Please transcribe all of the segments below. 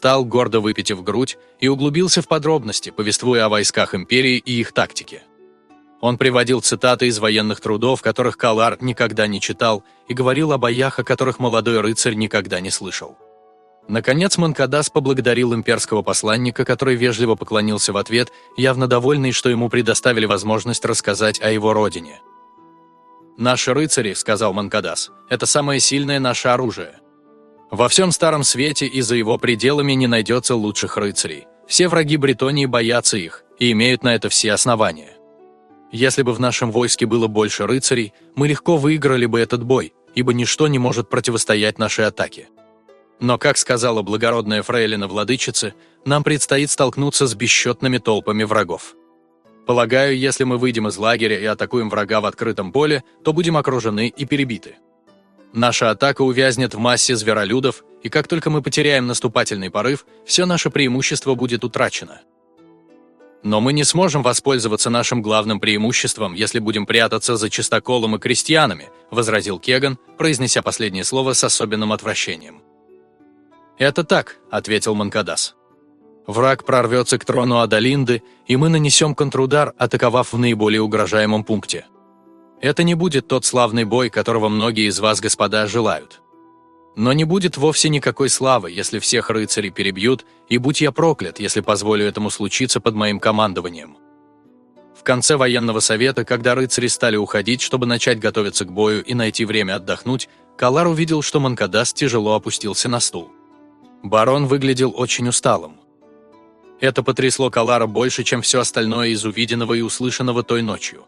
Стал гордо выпитив грудь и углубился в подробности, повествуя о войсках империи и их тактике. Он приводил цитаты из военных трудов, которых Калар никогда не читал, и говорил о боях, о которых молодой рыцарь никогда не слышал. Наконец Манкадас поблагодарил имперского посланника, который вежливо поклонился в ответ, явно довольный, что ему предоставили возможность рассказать о его родине. «Наши рыцари», — сказал Манкадас, — «это самое сильное наше оружие. Во всем Старом Свете и за его пределами не найдется лучших рыцарей. Все враги Бретонии боятся их и имеют на это все основания. Если бы в нашем войске было больше рыцарей, мы легко выиграли бы этот бой, ибо ничто не может противостоять нашей атаке. Но, как сказала благородная фрейлина владычицы, нам предстоит столкнуться с бесчетными толпами врагов. Полагаю, если мы выйдем из лагеря и атакуем врага в открытом поле, то будем окружены и перебиты. Наша атака увязнет в массе зверолюдов, и как только мы потеряем наступательный порыв, все наше преимущество будет утрачено. Но мы не сможем воспользоваться нашим главным преимуществом, если будем прятаться за чистоколом и крестьянами, возразил Кеган, произнеся последнее слово с особенным отвращением. «Это так», — ответил Манкадас. «Враг прорвется к трону Адалинды, и мы нанесем контрудар, атаковав в наиболее угрожаемом пункте. Это не будет тот славный бой, которого многие из вас, господа, желают. Но не будет вовсе никакой славы, если всех рыцарей перебьют, и будь я проклят, если позволю этому случиться под моим командованием. В конце военного совета, когда рыцари стали уходить, чтобы начать готовиться к бою и найти время отдохнуть, Калар увидел, что Манкадас тяжело опустился на стул. Барон выглядел очень усталым. Это потрясло Калара больше, чем все остальное из увиденного и услышанного той ночью.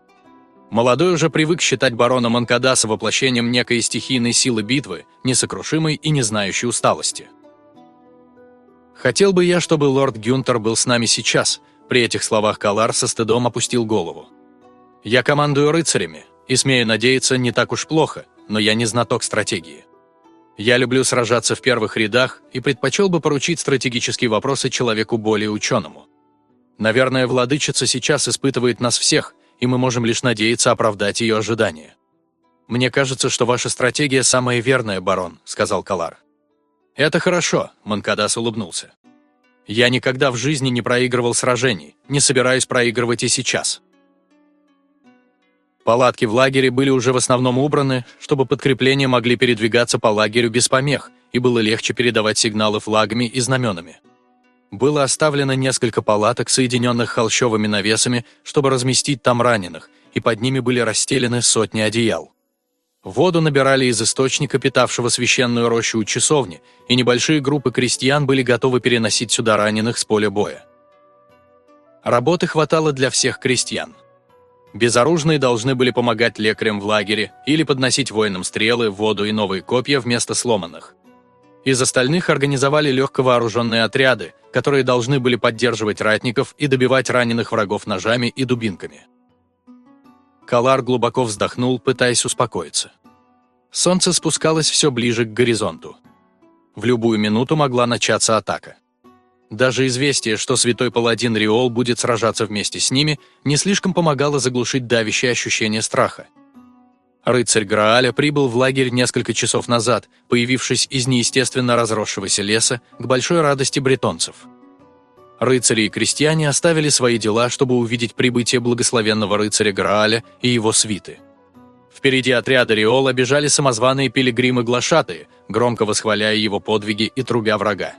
Молодой уже привык считать барона Манкадаса воплощением некой стихийной силы битвы, несокрушимой и не знающей усталости. «Хотел бы я, чтобы лорд Гюнтер был с нами сейчас», при этих словах Калар со стыдом опустил голову. «Я командую рыцарями, и, смею надеяться, не так уж плохо, но я не знаток стратегии. Я люблю сражаться в первых рядах и предпочел бы поручить стратегические вопросы человеку более ученому. Наверное, владычица сейчас испытывает нас всех, и мы можем лишь надеяться оправдать ее ожидания. «Мне кажется, что ваша стратегия самая верная, барон», — сказал Калар. «Это хорошо», — Манкадас улыбнулся. «Я никогда в жизни не проигрывал сражений, не собираюсь проигрывать и сейчас». Палатки в лагере были уже в основном убраны, чтобы подкрепления могли передвигаться по лагерю без помех, и было легче передавать сигналы флагами и знаменами было оставлено несколько палаток, соединенных холщовыми навесами, чтобы разместить там раненых, и под ними были расстелены сотни одеял. Воду набирали из источника, питавшего священную рощу у часовни, и небольшие группы крестьян были готовы переносить сюда раненых с поля боя. Работы хватало для всех крестьян. Безоружные должны были помогать лекарям в лагере или подносить воинам стрелы, воду и новые копья вместо сломанных. Из остальных организовали легковооруженные отряды, которые должны были поддерживать ратников и добивать раненых врагов ножами и дубинками. Калар глубоко вздохнул, пытаясь успокоиться. Солнце спускалось все ближе к горизонту. В любую минуту могла начаться атака. Даже известие, что святой паладин Риол будет сражаться вместе с ними, не слишком помогало заглушить давящее ощущение страха. Рыцарь Грааля прибыл в лагерь несколько часов назад, появившись из неестественно разросшегося леса к большой радости бретонцев. Рыцари и крестьяне оставили свои дела, чтобы увидеть прибытие благословенного рыцаря Грааля и его свиты. Впереди отряда Риола бежали самозваные пилигримы-глашатые, громко восхваляя его подвиги и трубя врага.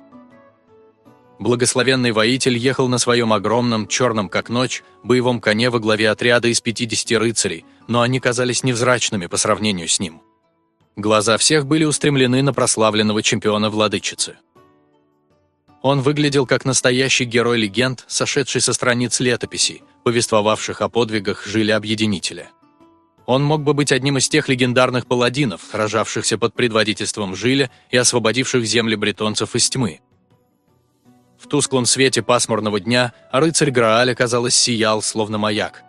Благословенный воитель ехал на своем огромном, черном как ночь, боевом коне во главе отряда из 50 рыцарей, но они казались невзрачными по сравнению с ним. Глаза всех были устремлены на прославленного чемпиона владычицы. Он выглядел как настоящий герой легенд, сошедший со страниц летописей, повествовавших о подвигах Жиля-Объединителя. Он мог бы быть одним из тех легендарных паладинов, сражавшихся под предводительством Жиля и освободивших земли бретонцев из тьмы, в тусклом свете пасмурного дня рыцарь Грааля, казалось, сиял, словно маяк.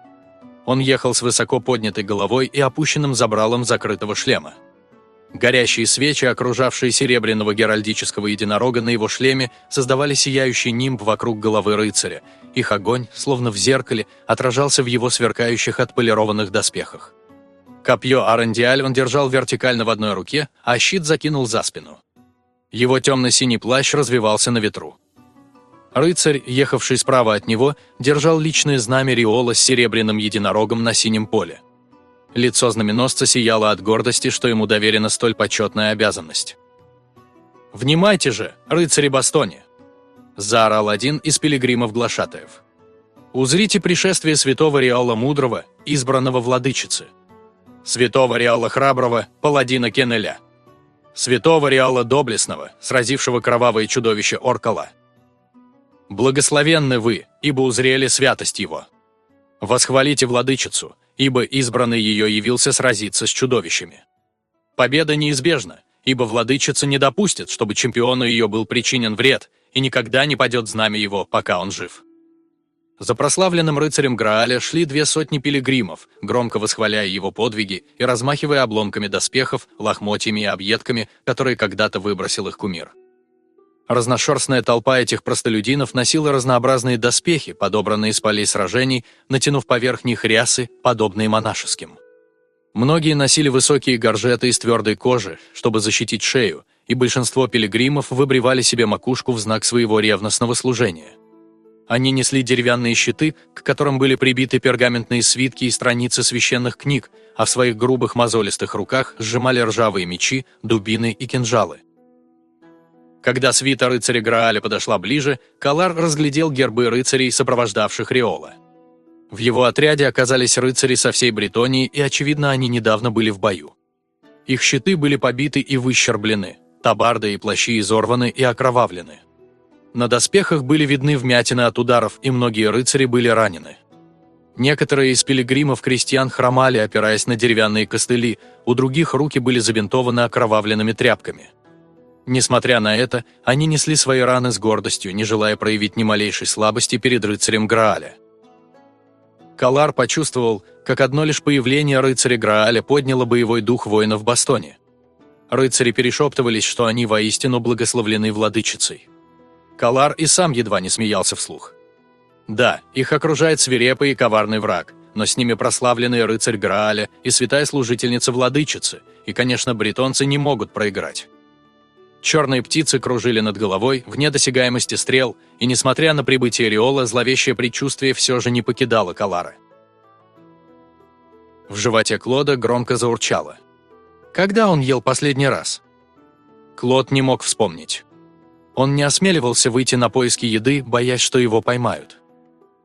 Он ехал с высоко поднятой головой и опущенным забралом закрытого шлема. Горящие свечи, окружавшие серебряного геральдического единорога на его шлеме, создавали сияющий нимб вокруг головы рыцаря. Их огонь, словно в зеркале, отражался в его сверкающих отполированных доспехах. Копье Арендиаль он держал вертикально в одной руке, а щит закинул за спину. Его темно-синий плащ развивался на ветру. Рыцарь, ехавший справа от него, держал личное знамя Риола с серебряным единорогом на синем поле. Лицо знаменосца сияло от гордости, что ему доверена столь почетная обязанность. «Внимайте же, рыцари Бастони!» – заорал один из пилигримов-глашатаев. «Узрите пришествие святого Риала Мудрого, избранного владычицы, святого Риала Храброго, паладина Кеннеля, святого Риала Доблестного, сразившего кровавое чудовище Оркала. Благословенны вы, ибо узрели святость его. Восхвалите владычицу, ибо избранный ее явился сразиться с чудовищами. Победа неизбежна, ибо владычица не допустит, чтобы чемпиону ее был причинен вред, и никогда не падет знамя его, пока он жив. За прославленным рыцарем Грааля шли две сотни пилигримов, громко восхваляя его подвиги и размахивая обломками доспехов, лохмотьями и объедками, которые когда-то выбросил их кумир. Разношерстная толпа этих простолюдинов носила разнообразные доспехи, подобранные из полей сражений, натянув поверх них рясы, подобные монашеским. Многие носили высокие горжеты из твердой кожи, чтобы защитить шею, и большинство пилигримов выбривали себе макушку в знак своего ревностного служения. Они несли деревянные щиты, к которым были прибиты пергаментные свитки и страницы священных книг, а в своих грубых мозолистых руках сжимали ржавые мечи, дубины и кинжалы. Когда свита рыцаря Грааля подошла ближе, Калар разглядел гербы рыцарей, сопровождавших Риола. В его отряде оказались рыцари со всей Бретонии, и, очевидно, они недавно были в бою. Их щиты были побиты и выщерблены, табарды и плащи изорваны и окровавлены. На доспехах были видны вмятины от ударов, и многие рыцари были ранены. Некоторые из пилигримов-крестьян хромали, опираясь на деревянные костыли, у других руки были забинтованы окровавленными тряпками – Несмотря на это, они несли свои раны с гордостью, не желая проявить ни малейшей слабости перед рыцарем Грааля. Калар почувствовал, как одно лишь появление рыцаря Грааля подняло боевой дух воинов в Бастоне. Рыцари перешептывались, что они воистину благословлены владычицей. Калар и сам едва не смеялся вслух. Да, их окружает свирепый и коварный враг, но с ними прославленный рыцарь Грааля и святая служительница владычицы, и, конечно, бретонцы не могут проиграть. Черные птицы кружили над головой, вне досягаемости стрел, и, несмотря на прибытие Риола, зловещее предчувствие все же не покидало Калара. В животе Клода громко заурчало. Когда он ел последний раз? Клод не мог вспомнить. Он не осмеливался выйти на поиски еды, боясь, что его поймают.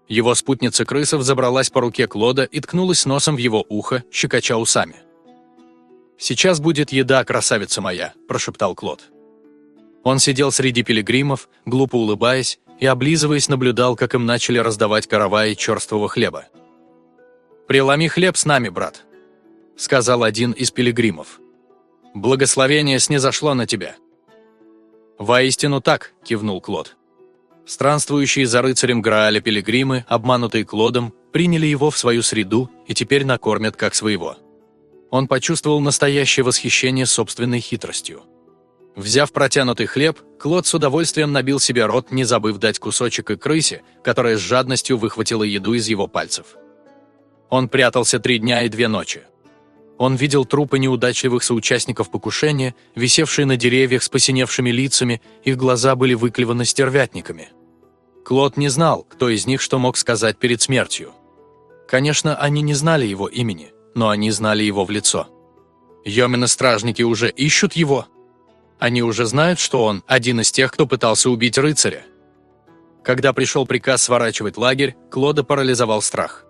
Его спутница крысов забралась по руке Клода и ткнулась носом в его ухо, щекоча усами. «Сейчас будет еда, красавица моя», – прошептал Клод. Он сидел среди пилигримов, глупо улыбаясь, и, облизываясь, наблюдал, как им начали раздавать караваи черствого хлеба. «Преломи хлеб с нами, брат», — сказал один из пилигримов. «Благословение снизошло на тебя». «Воистину так», — кивнул Клод. Странствующие за рыцарем Грааля пилигримы, обманутые Клодом, приняли его в свою среду и теперь накормят как своего. Он почувствовал настоящее восхищение собственной хитростью. Взяв протянутый хлеб, Клод с удовольствием набил себе рот, не забыв дать кусочек и крысе, которая с жадностью выхватила еду из его пальцев. Он прятался три дня и две ночи. Он видел трупы неудачливых соучастников покушения, висевшие на деревьях с посиневшими лицами, их глаза были выклеваны стервятниками. Клод не знал, кто из них что мог сказать перед смертью. Конечно, они не знали его имени, но они знали его в лицо. «Йомины-стражники уже ищут его?» Они уже знают, что он один из тех, кто пытался убить рыцаря. Когда пришел приказ сворачивать лагерь, Клода парализовал страх.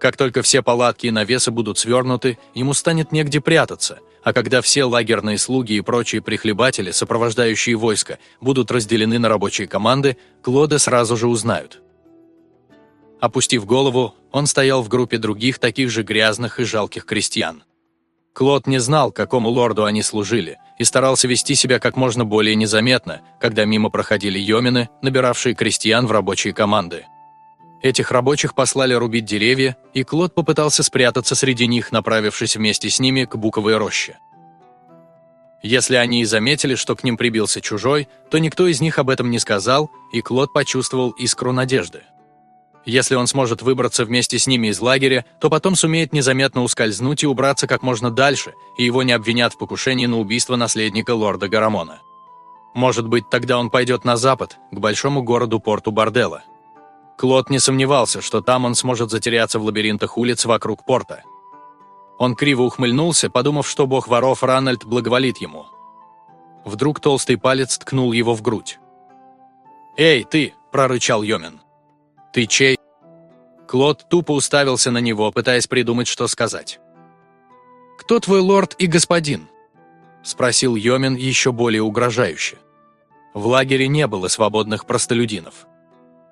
Как только все палатки и навесы будут свернуты, ему станет негде прятаться, а когда все лагерные слуги и прочие прихлебатели, сопровождающие войско, будут разделены на рабочие команды, Клода сразу же узнают. Опустив голову, он стоял в группе других таких же грязных и жалких крестьян. Клод не знал, какому лорду они служили, и старался вести себя как можно более незаметно, когда мимо проходили йомины, набиравшие крестьян в рабочие команды. Этих рабочих послали рубить деревья, и Клод попытался спрятаться среди них, направившись вместе с ними к буковой роще. Если они и заметили, что к ним прибился чужой, то никто из них об этом не сказал, и Клод почувствовал искру надежды. Если он сможет выбраться вместе с ними из лагеря, то потом сумеет незаметно ускользнуть и убраться как можно дальше, и его не обвинят в покушении на убийство наследника лорда Гарамона. Может быть, тогда он пойдет на запад, к большому городу порту Бордела. Клод не сомневался, что там он сможет затеряться в лабиринтах улиц вокруг порта. Он криво ухмыльнулся, подумав, что бог воров Ранальд благоволит ему. Вдруг толстый палец ткнул его в грудь. «Эй, ты!» – прорычал Йомин. «Ты чей?» Клод тупо уставился на него, пытаясь придумать, что сказать. «Кто твой лорд и господин?» – спросил Йомин еще более угрожающе. В лагере не было свободных простолюдинов.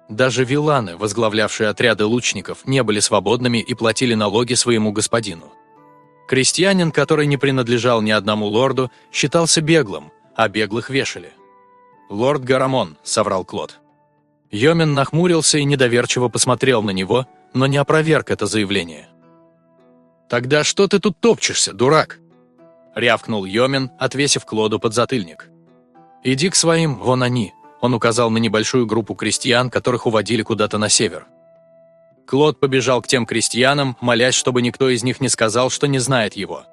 Даже виланы, возглавлявшие отряды лучников, не были свободными и платили налоги своему господину. Крестьянин, который не принадлежал ни одному лорду, считался беглым, а беглых вешали. «Лорд Гарамон», — соврал Клод. Йомин нахмурился и недоверчиво посмотрел на него, но не опроверг это заявление. «Тогда что ты тут топчешься, дурак?» — рявкнул Йомин, отвесив Клоду подзатыльник. «Иди к своим, вон они», — он указал на небольшую группу крестьян, которых уводили куда-то на север. Клод побежал к тем крестьянам, молясь, чтобы никто из них не сказал, что не знает его.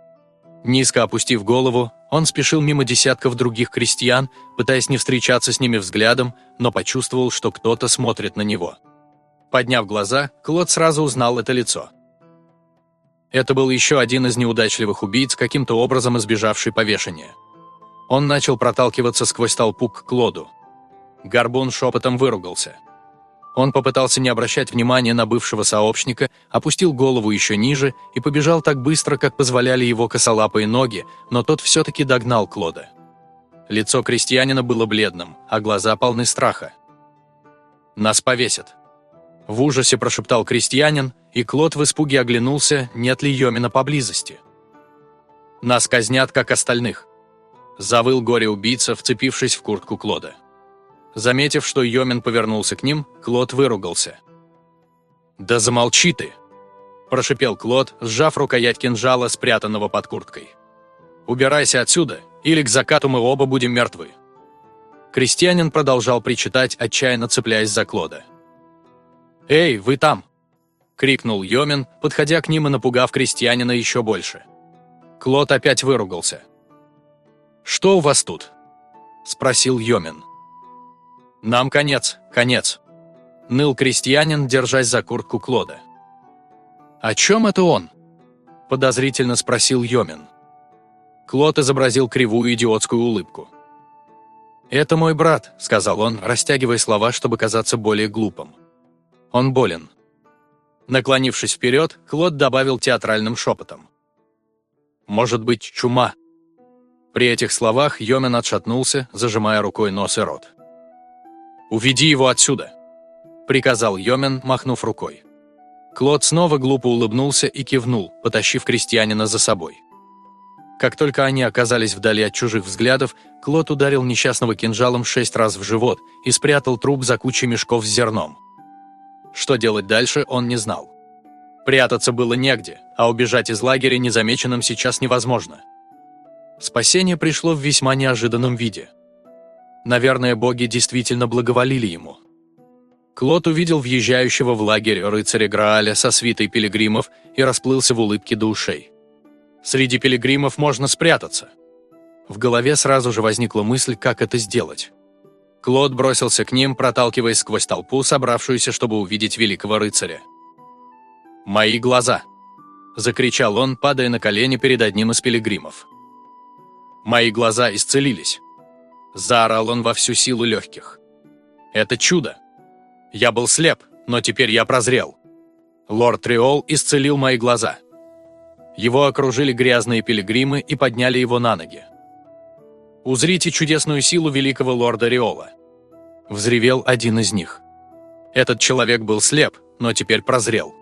Низко опустив голову, он спешил мимо десятков других крестьян, пытаясь не встречаться с ними взглядом, но почувствовал, что кто-то смотрит на него. Подняв глаза, Клод сразу узнал это лицо. Это был еще один из неудачливых убийц, каким-то образом избежавший повешения. Он начал проталкиваться сквозь толпу к Клоду. Горбун шепотом выругался. Он попытался не обращать внимания на бывшего сообщника, опустил голову еще ниже и побежал так быстро, как позволяли его косолапые ноги, но тот все-таки догнал Клода. Лицо крестьянина было бледным, а глаза полны страха. «Нас повесят!» В ужасе прошептал крестьянин, и Клод в испуге оглянулся, нет ли Йомина поблизости. «Нас казнят, как остальных!» Завыл горе-убийца, вцепившись в куртку Клода. Заметив, что Йомин повернулся к ним, Клод выругался. «Да замолчи ты!» – прошипел Клод, сжав рукоять кинжала, спрятанного под курткой. «Убирайся отсюда, или к закату мы оба будем мертвы!» Крестьянин продолжал причитать, отчаянно цепляясь за Клода. «Эй, вы там!» – крикнул Йомин, подходя к ним и напугав крестьянина еще больше. Клод опять выругался. «Что у вас тут?» – спросил Йомин. «Нам конец, конец!» – ныл крестьянин, держась за куртку Клода. «О чем это он?» – подозрительно спросил Йомин. Клод изобразил кривую идиотскую улыбку. «Это мой брат», – сказал он, растягивая слова, чтобы казаться более глупым. «Он болен». Наклонившись вперед, Клод добавил театральным шепотом. «Может быть, чума?» При этих словах Йомин отшатнулся, зажимая рукой нос и рот. «Уведи его отсюда!» – приказал Йомен, махнув рукой. Клод снова глупо улыбнулся и кивнул, потащив крестьянина за собой. Как только они оказались вдали от чужих взглядов, Клод ударил несчастного кинжалом шесть раз в живот и спрятал труп за кучей мешков с зерном. Что делать дальше, он не знал. Прятаться было негде, а убежать из лагеря незамеченным сейчас невозможно. Спасение пришло в весьма неожиданном виде – Наверное, боги действительно благоволили ему. Клод увидел въезжающего в лагерь рыцаря Грааля со свитой пилигримов и расплылся в улыбке до ушей. Среди пилигримов можно спрятаться. В голове сразу же возникла мысль, как это сделать. Клод бросился к ним, проталкиваясь сквозь толпу, собравшуюся, чтобы увидеть великого рыцаря. «Мои глаза!» – закричал он, падая на колени перед одним из пилигримов. «Мои глаза исцелились!» Заорал он во всю силу легких. «Это чудо! Я был слеп, но теперь я прозрел. Лорд Триол исцелил мои глаза». Его окружили грязные пилигримы и подняли его на ноги. «Узрите чудесную силу великого лорда Риола!» Взревел один из них. Этот человек был слеп, но теперь прозрел.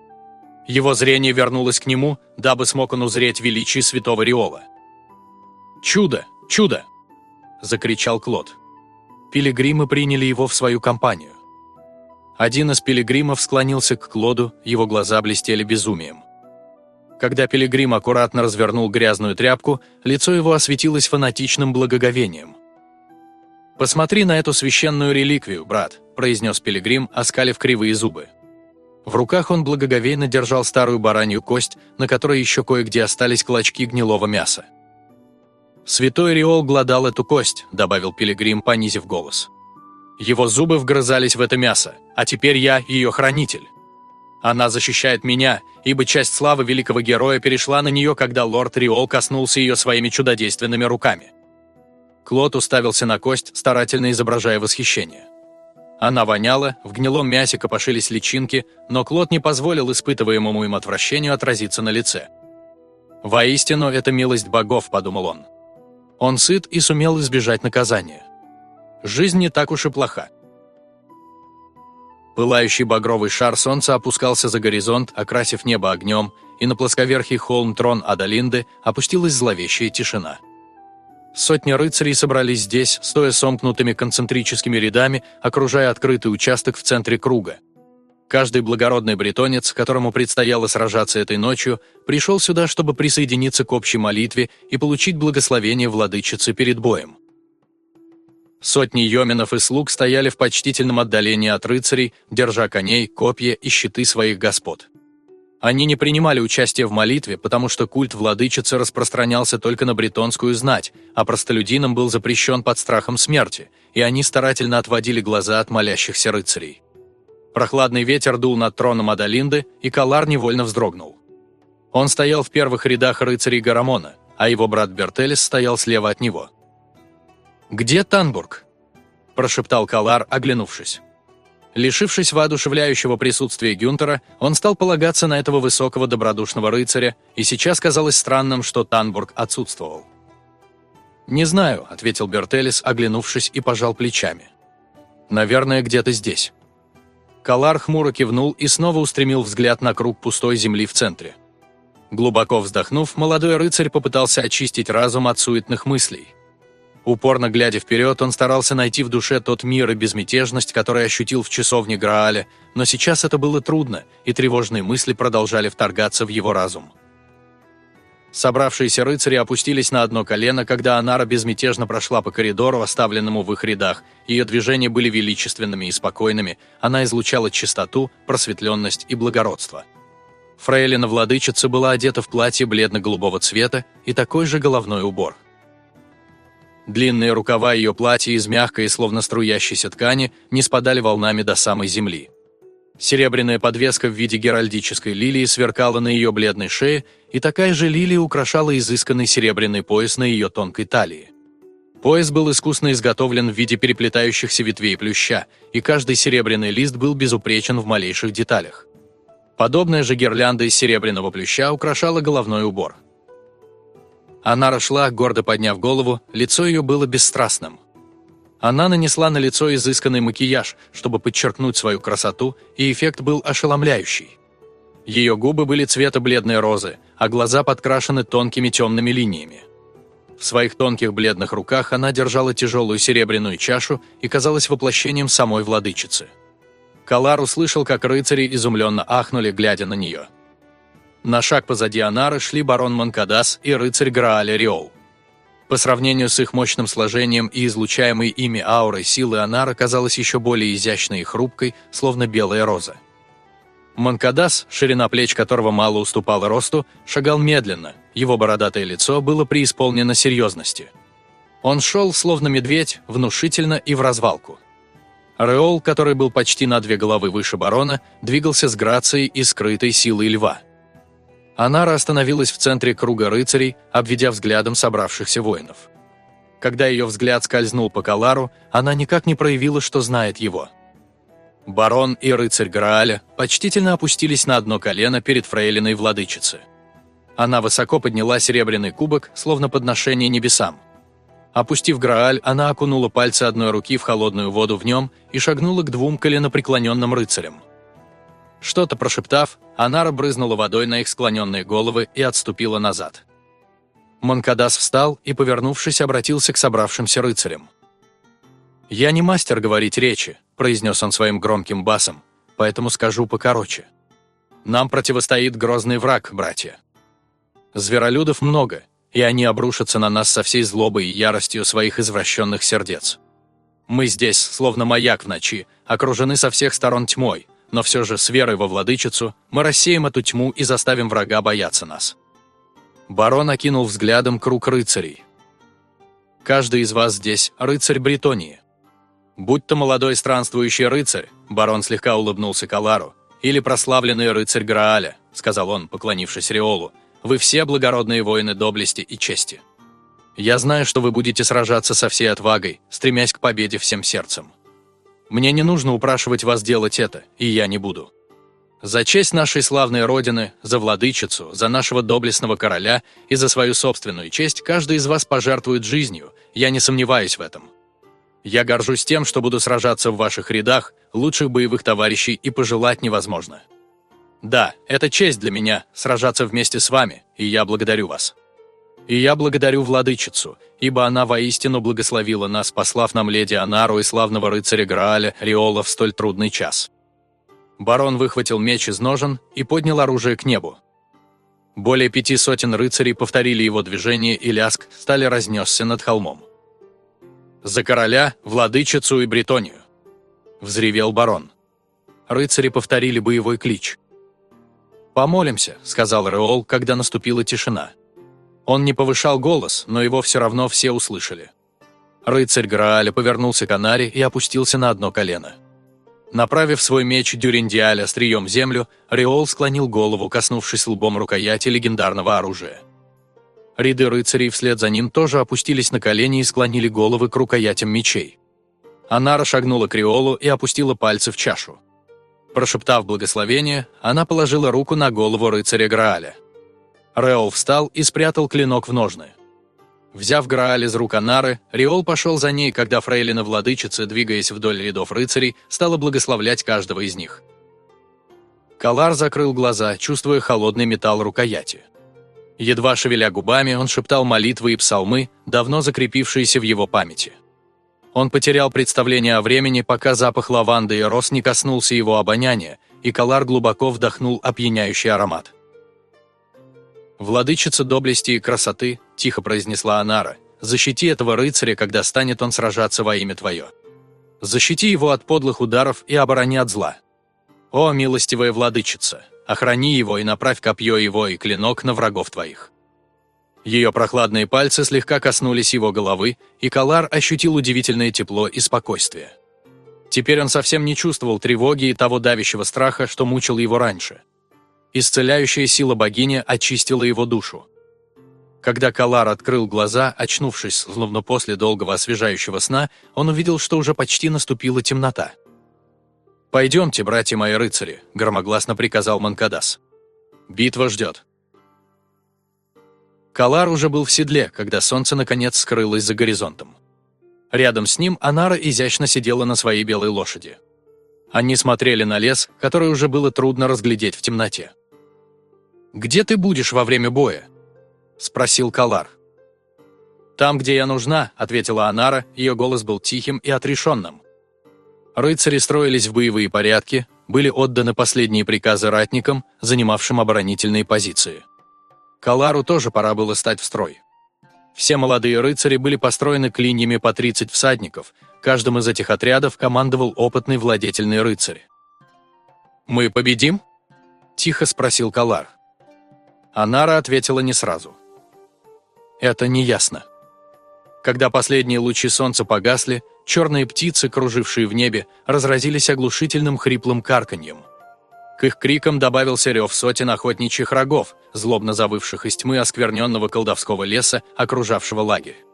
Его зрение вернулось к нему, дабы смог он узреть величие святого Риола. «Чудо! Чудо!» – закричал Клод. Пилигримы приняли его в свою компанию. Один из пилигримов склонился к Клоду, его глаза блестели безумием. Когда пилигрим аккуратно развернул грязную тряпку, лицо его осветилось фанатичным благоговением. «Посмотри на эту священную реликвию, брат», – произнес пилигрим, оскалив кривые зубы. В руках он благоговейно держал старую баранью кость, на которой еще кое-где остались клочки гнилого мяса. «Святой Риол гладал эту кость», – добавил Пилигрим, понизив голос. «Его зубы вгрызались в это мясо, а теперь я ее хранитель. Она защищает меня, ибо часть славы великого героя перешла на нее, когда лорд Риол коснулся ее своими чудодейственными руками». Клод уставился на кость, старательно изображая восхищение. Она воняла, в гнилом мясе копошились личинки, но Клод не позволил испытываемому им отвращению отразиться на лице. «Воистину, это милость богов», – подумал он. Он сыт и сумел избежать наказания. Жизнь не так уж и плоха. Пылающий багровый шар солнца опускался за горизонт, окрасив небо огнем, и на плосковерхий холм трон Адалинды опустилась зловещая тишина. Сотни рыцарей собрались здесь, стоя сомкнутыми концентрическими рядами, окружая открытый участок в центре круга. Каждый благородный бретонец, которому предстояло сражаться этой ночью, пришел сюда, чтобы присоединиться к общей молитве и получить благословение владычицы перед боем. Сотни йоминов и слуг стояли в почтительном отдалении от рыцарей, держа коней, копья и щиты своих господ. Они не принимали участия в молитве, потому что культ владычицы распространялся только на бретонскую знать, а простолюдинам был запрещен под страхом смерти, и они старательно отводили глаза от молящихся рыцарей. Прохладный ветер дул над троном Адалинды, и Калар невольно вздрогнул. Он стоял в первых рядах рыцарей Гарамона, а его брат Бертелис стоял слева от него. «Где Танбург?» – прошептал Калар, оглянувшись. Лишившись воодушевляющего присутствия Гюнтера, он стал полагаться на этого высокого добродушного рыцаря, и сейчас казалось странным, что Танбург отсутствовал. «Не знаю», — ответил Бертелис, оглянувшись и пожал плечами. «Наверное, где-то здесь». Калар хмуро кивнул и снова устремил взгляд на круг пустой земли в центре. Глубоко вздохнув, молодой рыцарь попытался очистить разум от суетных мыслей — Упорно глядя вперед, он старался найти в душе тот мир и безмятежность, который ощутил в часовне Грааля, но сейчас это было трудно, и тревожные мысли продолжали вторгаться в его разум. Собравшиеся рыцари опустились на одно колено, когда Анара безмятежно прошла по коридору, оставленному в их рядах. Ее движения были величественными и спокойными, она излучала чистоту, просветленность и благородство. Фрейлина-владычица была одета в платье бледно-голубого цвета и такой же головной убор – Длинные рукава ее платья из мягкой, словно струящейся ткани, не спадали волнами до самой земли. Серебряная подвеска в виде геральдической лилии сверкала на ее бледной шее, и такая же лилия украшала изысканный серебряный пояс на ее тонкой талии. Пояс был искусно изготовлен в виде переплетающихся ветвей плюща, и каждый серебряный лист был безупречен в малейших деталях. Подобная же гирлянда из серебряного плюща украшала головной убор – она шла, гордо подняв голову, лицо ее было бесстрастным. Она нанесла на лицо изысканный макияж, чтобы подчеркнуть свою красоту, и эффект был ошеломляющий. Ее губы были цвета бледной розы, а глаза подкрашены тонкими темными линиями. В своих тонких бледных руках она держала тяжелую серебряную чашу и казалась воплощением самой владычицы. Калар услышал, как рыцари изумленно ахнули, глядя на нее. На шаг позади Анары шли барон Манкадас и рыцарь Грааля Риол. По сравнению с их мощным сложением и излучаемой ими аурой силы Анара казалась еще более изящной и хрупкой, словно белая роза. Манкадас, ширина плеч которого мало уступала росту, шагал медленно, его бородатое лицо было преисполнено серьезности. Он шел, словно медведь, внушительно и в развалку. Реол, который был почти на две головы выше барона, двигался с грацией и скрытой силой льва – Анара остановилась в центре круга рыцарей, обведя взглядом собравшихся воинов. Когда ее взгляд скользнул по Калару, она никак не проявила, что знает его. Барон и рыцарь Грааля почтительно опустились на одно колено перед фрейлиной владычицы. Она высоко подняла серебряный кубок, словно подношение небесам. Опустив Грааль, она окунула пальцы одной руки в холодную воду в нем и шагнула к двум коленопреклоненным рыцарям. Что-то прошептав, Анара брызнула водой на их склоненные головы и отступила назад. Манкадас встал и, повернувшись, обратился к собравшимся рыцарям. «Я не мастер говорить речи», – произнес он своим громким басом, «поэтому скажу покороче. Нам противостоит грозный враг, братья. Зверолюдов много, и они обрушатся на нас со всей злобой и яростью своих извращенных сердец. Мы здесь, словно маяк в ночи, окружены со всех сторон тьмой, но все же с верой во владычицу мы рассеем эту тьму и заставим врага бояться нас». Барон окинул взглядом круг рыцарей. Каждый из вас здесь – рыцарь Бретонии. Будь то молодой странствующий рыцарь, барон слегка улыбнулся Калару, или прославленный рыцарь Грааля, сказал он, поклонившись Риолу, вы все благородные воины доблести и чести. Я знаю, что вы будете сражаться со всей отвагой, стремясь к победе всем сердцем. Мне не нужно упрашивать вас делать это, и я не буду. За честь нашей славной Родины, за владычицу, за нашего доблестного короля и за свою собственную честь каждый из вас пожертвует жизнью, я не сомневаюсь в этом. Я горжусь тем, что буду сражаться в ваших рядах, лучших боевых товарищей, и пожелать невозможно. Да, это честь для меня – сражаться вместе с вами, и я благодарю вас. И я благодарю владычицу, ибо она воистину благословила нас, послав нам леди Анару и славного рыцаря Грааля Риола в столь трудный час. Барон выхватил меч из ножен и поднял оружие к небу. Более пяти сотен рыцарей повторили его движение, и ляск стали разнесся над холмом. «За короля, владычицу и бретонию!» – взревел барон. Рыцари повторили боевой клич. «Помолимся», – сказал Реол, когда наступила тишина. Он не повышал голос, но его все равно все услышали. Рыцарь Грааля повернулся к Анаре и опустился на одно колено. Направив свой меч Дюриндиаля острием в землю, Риол склонил голову, коснувшись лбом рукояти легендарного оружия. Ряды рыцарей вслед за ним тоже опустились на колени и склонили головы к рукоятям мечей. Анара шагнула к Риолу и опустила пальцы в чашу. Прошептав благословение, она положила руку на голову рыцаря Грааля. Реол встал и спрятал клинок в ножны. Взяв Грааль из рук Анары, Риол пошел за ней, когда фрейлина-владычица, двигаясь вдоль рядов рыцарей, стала благословлять каждого из них. Калар закрыл глаза, чувствуя холодный металл рукояти. Едва шевеля губами, он шептал молитвы и псалмы, давно закрепившиеся в его памяти. Он потерял представление о времени, пока запах лаванды и роз не коснулся его обоняния, и Калар глубоко вдохнул опьяняющий аромат. «Владычица доблести и красоты», – тихо произнесла Анара, – «защити этого рыцаря, когда станет он сражаться во имя Твое. Защити его от подлых ударов и оборони от зла. О, милостивая владычица, охрани его и направь копье его и клинок на врагов твоих». Ее прохладные пальцы слегка коснулись его головы, и Калар ощутил удивительное тепло и спокойствие. Теперь он совсем не чувствовал тревоги и того давящего страха, что мучил его раньше. Исцеляющая сила богини очистила его душу. Когда Калар открыл глаза, очнувшись, словно после долгого освежающего сна, он увидел, что уже почти наступила темнота. «Пойдемте, братья мои рыцари», – громогласно приказал Манкадас. «Битва ждет». Калар уже был в седле, когда солнце наконец скрылось за горизонтом. Рядом с ним Анара изящно сидела на своей белой лошади. Они смотрели на лес, который уже было трудно разглядеть в темноте. «Где ты будешь во время боя?» – спросил Калар. «Там, где я нужна», – ответила Анара, ее голос был тихим и отрешенным. Рыцари строились в боевые порядки, были отданы последние приказы ратникам, занимавшим оборонительные позиции. Калару тоже пора было стать в строй. Все молодые рыцари были построены клиньями по 30 всадников, каждым из этих отрядов командовал опытный владетельный рыцарь. «Мы победим?» – тихо спросил Калар. Анара ответила не сразу. «Это неясно». Когда последние лучи солнца погасли, черные птицы, кружившие в небе, разразились оглушительным хриплым карканьем – к их крикам добавился рев сотен охотничьих рогов, злобно завывших из тьмы оскверненного колдовского леса, окружавшего лагерь.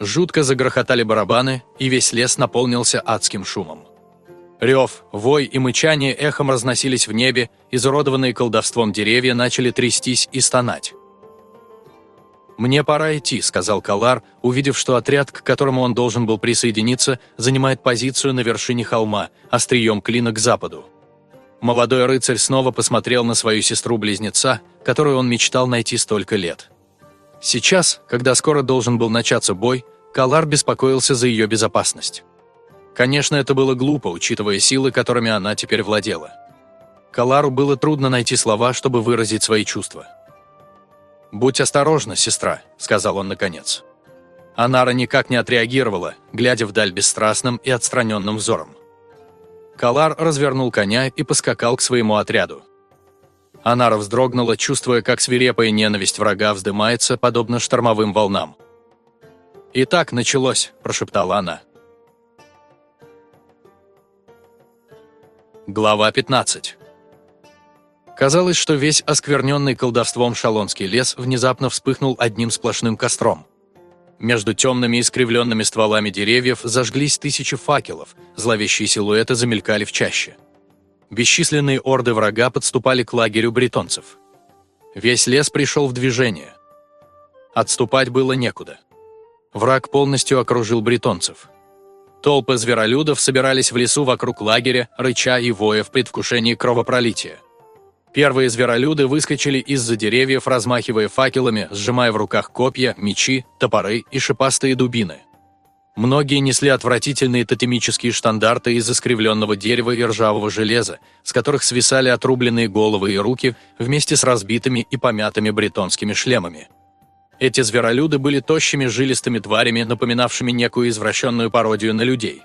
Жутко загрохотали барабаны, и весь лес наполнился адским шумом. Рев, вой и мычание эхом разносились в небе, изуродованные колдовством деревья начали трястись и стонать. «Мне пора идти», — сказал Калар, увидев, что отряд, к которому он должен был присоединиться, занимает позицию на вершине холма, острием клина к западу. Молодой рыцарь снова посмотрел на свою сестру-близнеца, которую он мечтал найти столько лет. Сейчас, когда скоро должен был начаться бой, Калар беспокоился за ее безопасность. Конечно, это было глупо, учитывая силы, которыми она теперь владела. Калару было трудно найти слова, чтобы выразить свои чувства. «Будь осторожна, сестра», — сказал он наконец. Анара никак не отреагировала, глядя вдаль бесстрастным и отстраненным взором. Калар развернул коня и поскакал к своему отряду. Анара вздрогнула, чувствуя, как свирепая ненависть врага вздымается, подобно штормовым волнам. «Итак, началось», – прошептала она. Глава 15 Казалось, что весь оскверненный колдовством шалонский лес внезапно вспыхнул одним сплошным костром. Между темными искривленными стволами деревьев зажглись тысячи факелов, зловещие силуэты замелькали в чаще. Бесчисленные орды врага подступали к лагерю бретонцев. Весь лес пришел в движение. Отступать было некуда. Враг полностью окружил бретонцев. Толпы зверолюдов собирались в лесу вокруг лагеря, рыча и воя в предвкушении кровопролития. Первые зверолюды выскочили из-за деревьев, размахивая факелами, сжимая в руках копья, мечи, топоры и шипастые дубины. Многие несли отвратительные тотемические штандарты из искривленного дерева и ржавого железа, с которых свисали отрубленные головы и руки вместе с разбитыми и помятыми бретонскими шлемами. Эти зверолюды были тощими жилистыми тварями, напоминавшими некую извращенную пародию на людей.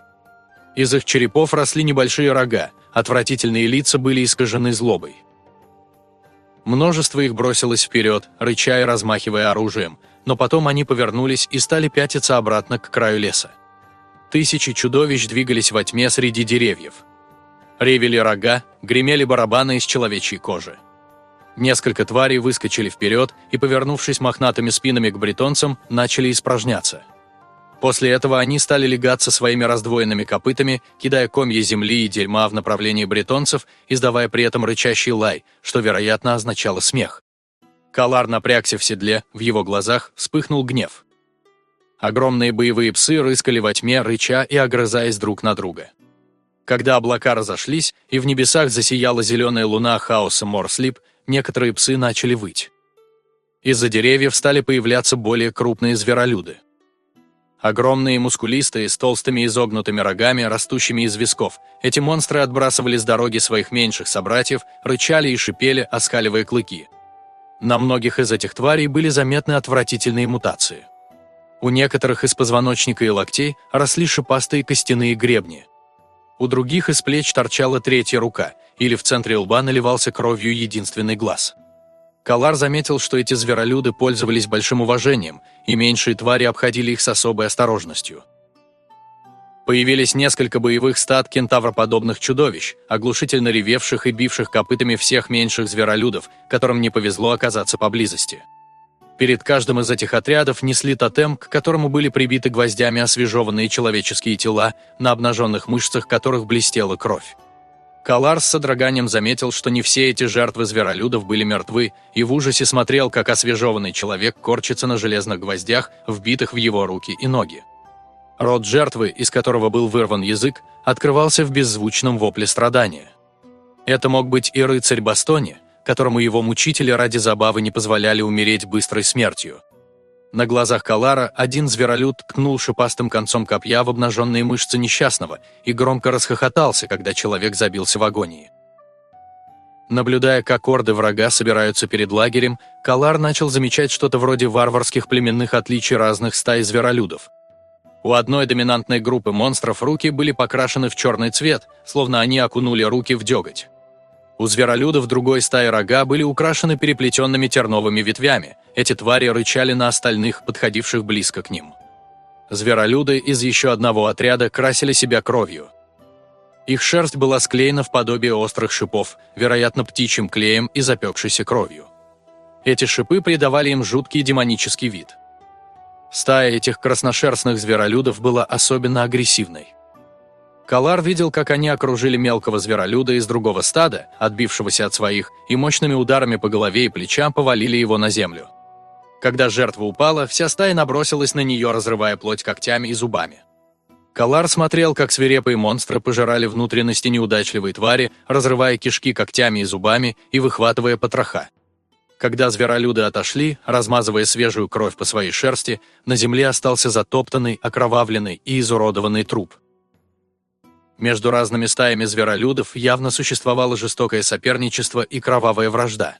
Из их черепов росли небольшие рога, отвратительные лица были искажены злобой. Множество их бросилось вперед, рыча и размахивая оружием, но потом они повернулись и стали пятиться обратно к краю леса. Тысячи чудовищ двигались во тьме среди деревьев. Ревели рога, гремели барабаны из человечьей кожи. Несколько тварей выскочили вперед и, повернувшись мохнатыми спинами к бретонцам, начали испражняться. После этого они стали легаться своими раздвоенными копытами, кидая комья земли и дерьма в направлении бретонцев, издавая при этом рычащий лай, что, вероятно, означало смех. Калар напрягся в седле, в его глазах вспыхнул гнев. Огромные боевые псы рыскали во тьме, рыча и огрызаясь друг на друга. Когда облака разошлись, и в небесах засияла зеленая луна хаоса Морслип, некоторые псы начали выть. Из-за деревьев стали появляться более крупные зверолюды. Огромные мускулистые, с толстыми изогнутыми рогами, растущими из висков, эти монстры отбрасывали с дороги своих меньших собратьев, рычали и шипели, оскаливая клыки. На многих из этих тварей были заметны отвратительные мутации. У некоторых из позвоночника и локтей росли шипастые костяные гребни. У других из плеч торчала третья рука, или в центре лба наливался кровью единственный глаз. Калар заметил, что эти зверолюды пользовались большим уважением, и меньшие твари обходили их с особой осторожностью. Появились несколько боевых стад кентавроподобных чудовищ, оглушительно ревевших и бивших копытами всех меньших зверолюдов, которым не повезло оказаться поблизости. Перед каждым из этих отрядов несли тотем, к которому были прибиты гвоздями освежеванные человеческие тела, на обнаженных мышцах которых блестела кровь. Калар с содроганием заметил, что не все эти жертвы зверолюдов были мертвы, и в ужасе смотрел, как освежеванный человек корчится на железных гвоздях, вбитых в его руки и ноги. Рот жертвы, из которого был вырван язык, открывался в беззвучном вопле страдания. Это мог быть и рыцарь Бастони, которому его мучители ради забавы не позволяли умереть быстрой смертью. На глазах Калара один зверолюд ткнул шипастым концом копья в обнаженные мышцы несчастного и громко расхохотался, когда человек забился в агонии. Наблюдая, как орды врага собираются перед лагерем, Калар начал замечать что-то вроде варварских племенных отличий разных стай зверолюдов – у одной доминантной группы монстров руки были покрашены в черный цвет, словно они окунули руки в деготь. У зверолюдов другой стаи рога были украшены переплетенными терновыми ветвями. Эти твари рычали на остальных, подходивших близко к ним. Зверолюды из еще одного отряда красили себя кровью. Их шерсть была склеена в подобие острых шипов, вероятно, птичьим клеем и запекшейся кровью. Эти шипы придавали им жуткий демонический вид – Стая этих красношерстных зверолюдов была особенно агрессивной. Калар видел, как они окружили мелкого зверолюда из другого стада, отбившегося от своих, и мощными ударами по голове и плечам повалили его на землю. Когда жертва упала, вся стая набросилась на нее, разрывая плоть когтями и зубами. Калар смотрел, как свирепые монстры пожирали внутренности неудачливой твари, разрывая кишки когтями и зубами и выхватывая потроха. Когда зверолюды отошли, размазывая свежую кровь по своей шерсти, на земле остался затоптанный, окровавленный и изуродованный труп. Между разными стаями зверолюдов явно существовало жестокое соперничество и кровавая вражда.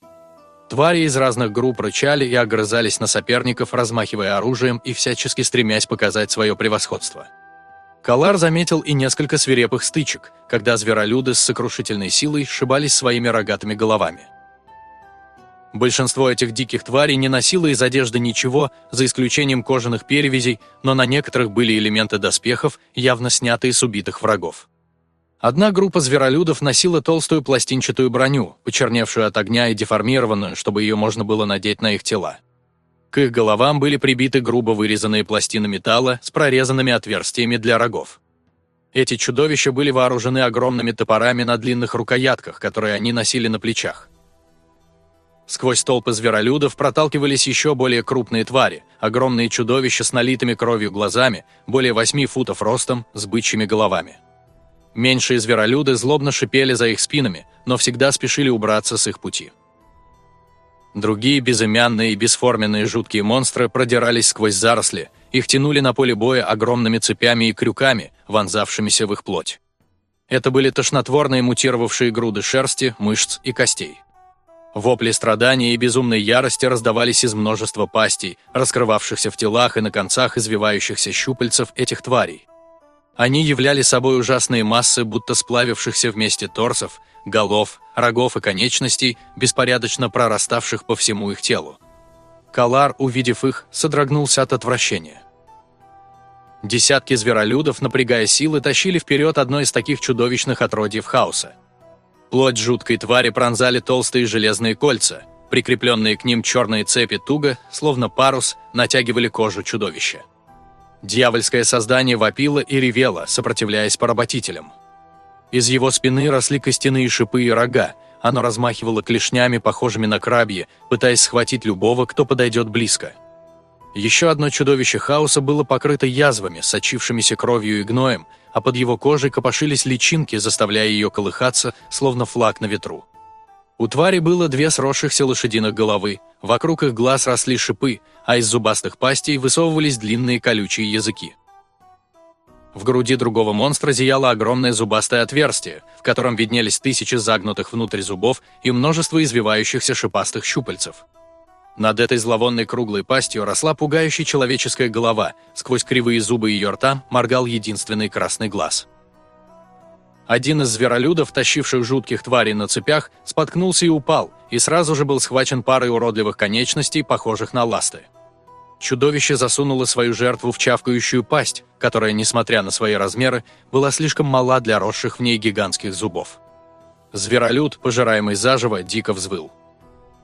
Твари из разных групп рычали и огрызались на соперников, размахивая оружием и всячески стремясь показать свое превосходство. Калар заметил и несколько свирепых стычек, когда зверолюды с сокрушительной силой сшибались своими рогатыми головами. Большинство этих диких тварей не носило из одежды ничего, за исключением кожаных перевязей, но на некоторых были элементы доспехов, явно снятые с убитых врагов. Одна группа зверолюдов носила толстую пластинчатую броню, почерневшую от огня и деформированную, чтобы ее можно было надеть на их тела. К их головам были прибиты грубо вырезанные пластины металла с прорезанными отверстиями для рогов. Эти чудовища были вооружены огромными топорами на длинных рукоятках, которые они носили на плечах. Сквозь толпы зверолюдов проталкивались еще более крупные твари, огромные чудовища с налитыми кровью глазами, более 8 футов ростом, с бычьими головами. Меньшие зверолюды злобно шипели за их спинами, но всегда спешили убраться с их пути. Другие безымянные и бесформенные жуткие монстры продирались сквозь заросли, их тянули на поле боя огромными цепями и крюками, вонзавшимися в их плоть. Это были тошнотворные мутировавшие груды шерсти, мышц и костей. Вопли страдания и безумной ярости раздавались из множества пастей, раскрывавшихся в телах и на концах извивающихся щупальцев этих тварей. Они являли собой ужасные массы, будто сплавившихся вместе торсов, голов, рогов и конечностей, беспорядочно прораставших по всему их телу. Калар, увидев их, содрогнулся от отвращения. Десятки зверолюдов, напрягая силы, тащили вперед одно из таких чудовищных отродьев хаоса. Плоть жуткой твари пронзали толстые железные кольца, прикрепленные к ним черные цепи туго, словно парус, натягивали кожу чудовища. Дьявольское создание вопило и ревело, сопротивляясь поработителям. Из его спины росли костяные шипы и рога, оно размахивало клешнями, похожими на крабьи, пытаясь схватить любого, кто подойдет близко. Еще одно чудовище хаоса было покрыто язвами, сочившимися кровью и гноем, а под его кожей копошились личинки, заставляя ее колыхаться, словно флаг на ветру. У твари было две сросшихся лошадиных головы, вокруг их глаз росли шипы, а из зубастых пастей высовывались длинные колючие языки. В груди другого монстра зияло огромное зубастое отверстие, в котором виднелись тысячи загнутых внутрь зубов и множество извивающихся шипастых щупальцев. Над этой зловонной круглой пастью росла пугающая человеческая голова, сквозь кривые зубы ее рта моргал единственный красный глаз. Один из зверолюдов, тащивших жутких тварей на цепях, споткнулся и упал, и сразу же был схвачен парой уродливых конечностей, похожих на ласты. Чудовище засунуло свою жертву в чавкающую пасть, которая, несмотря на свои размеры, была слишком мала для росших в ней гигантских зубов. Зверолюд, пожираемый заживо, дико взвыл.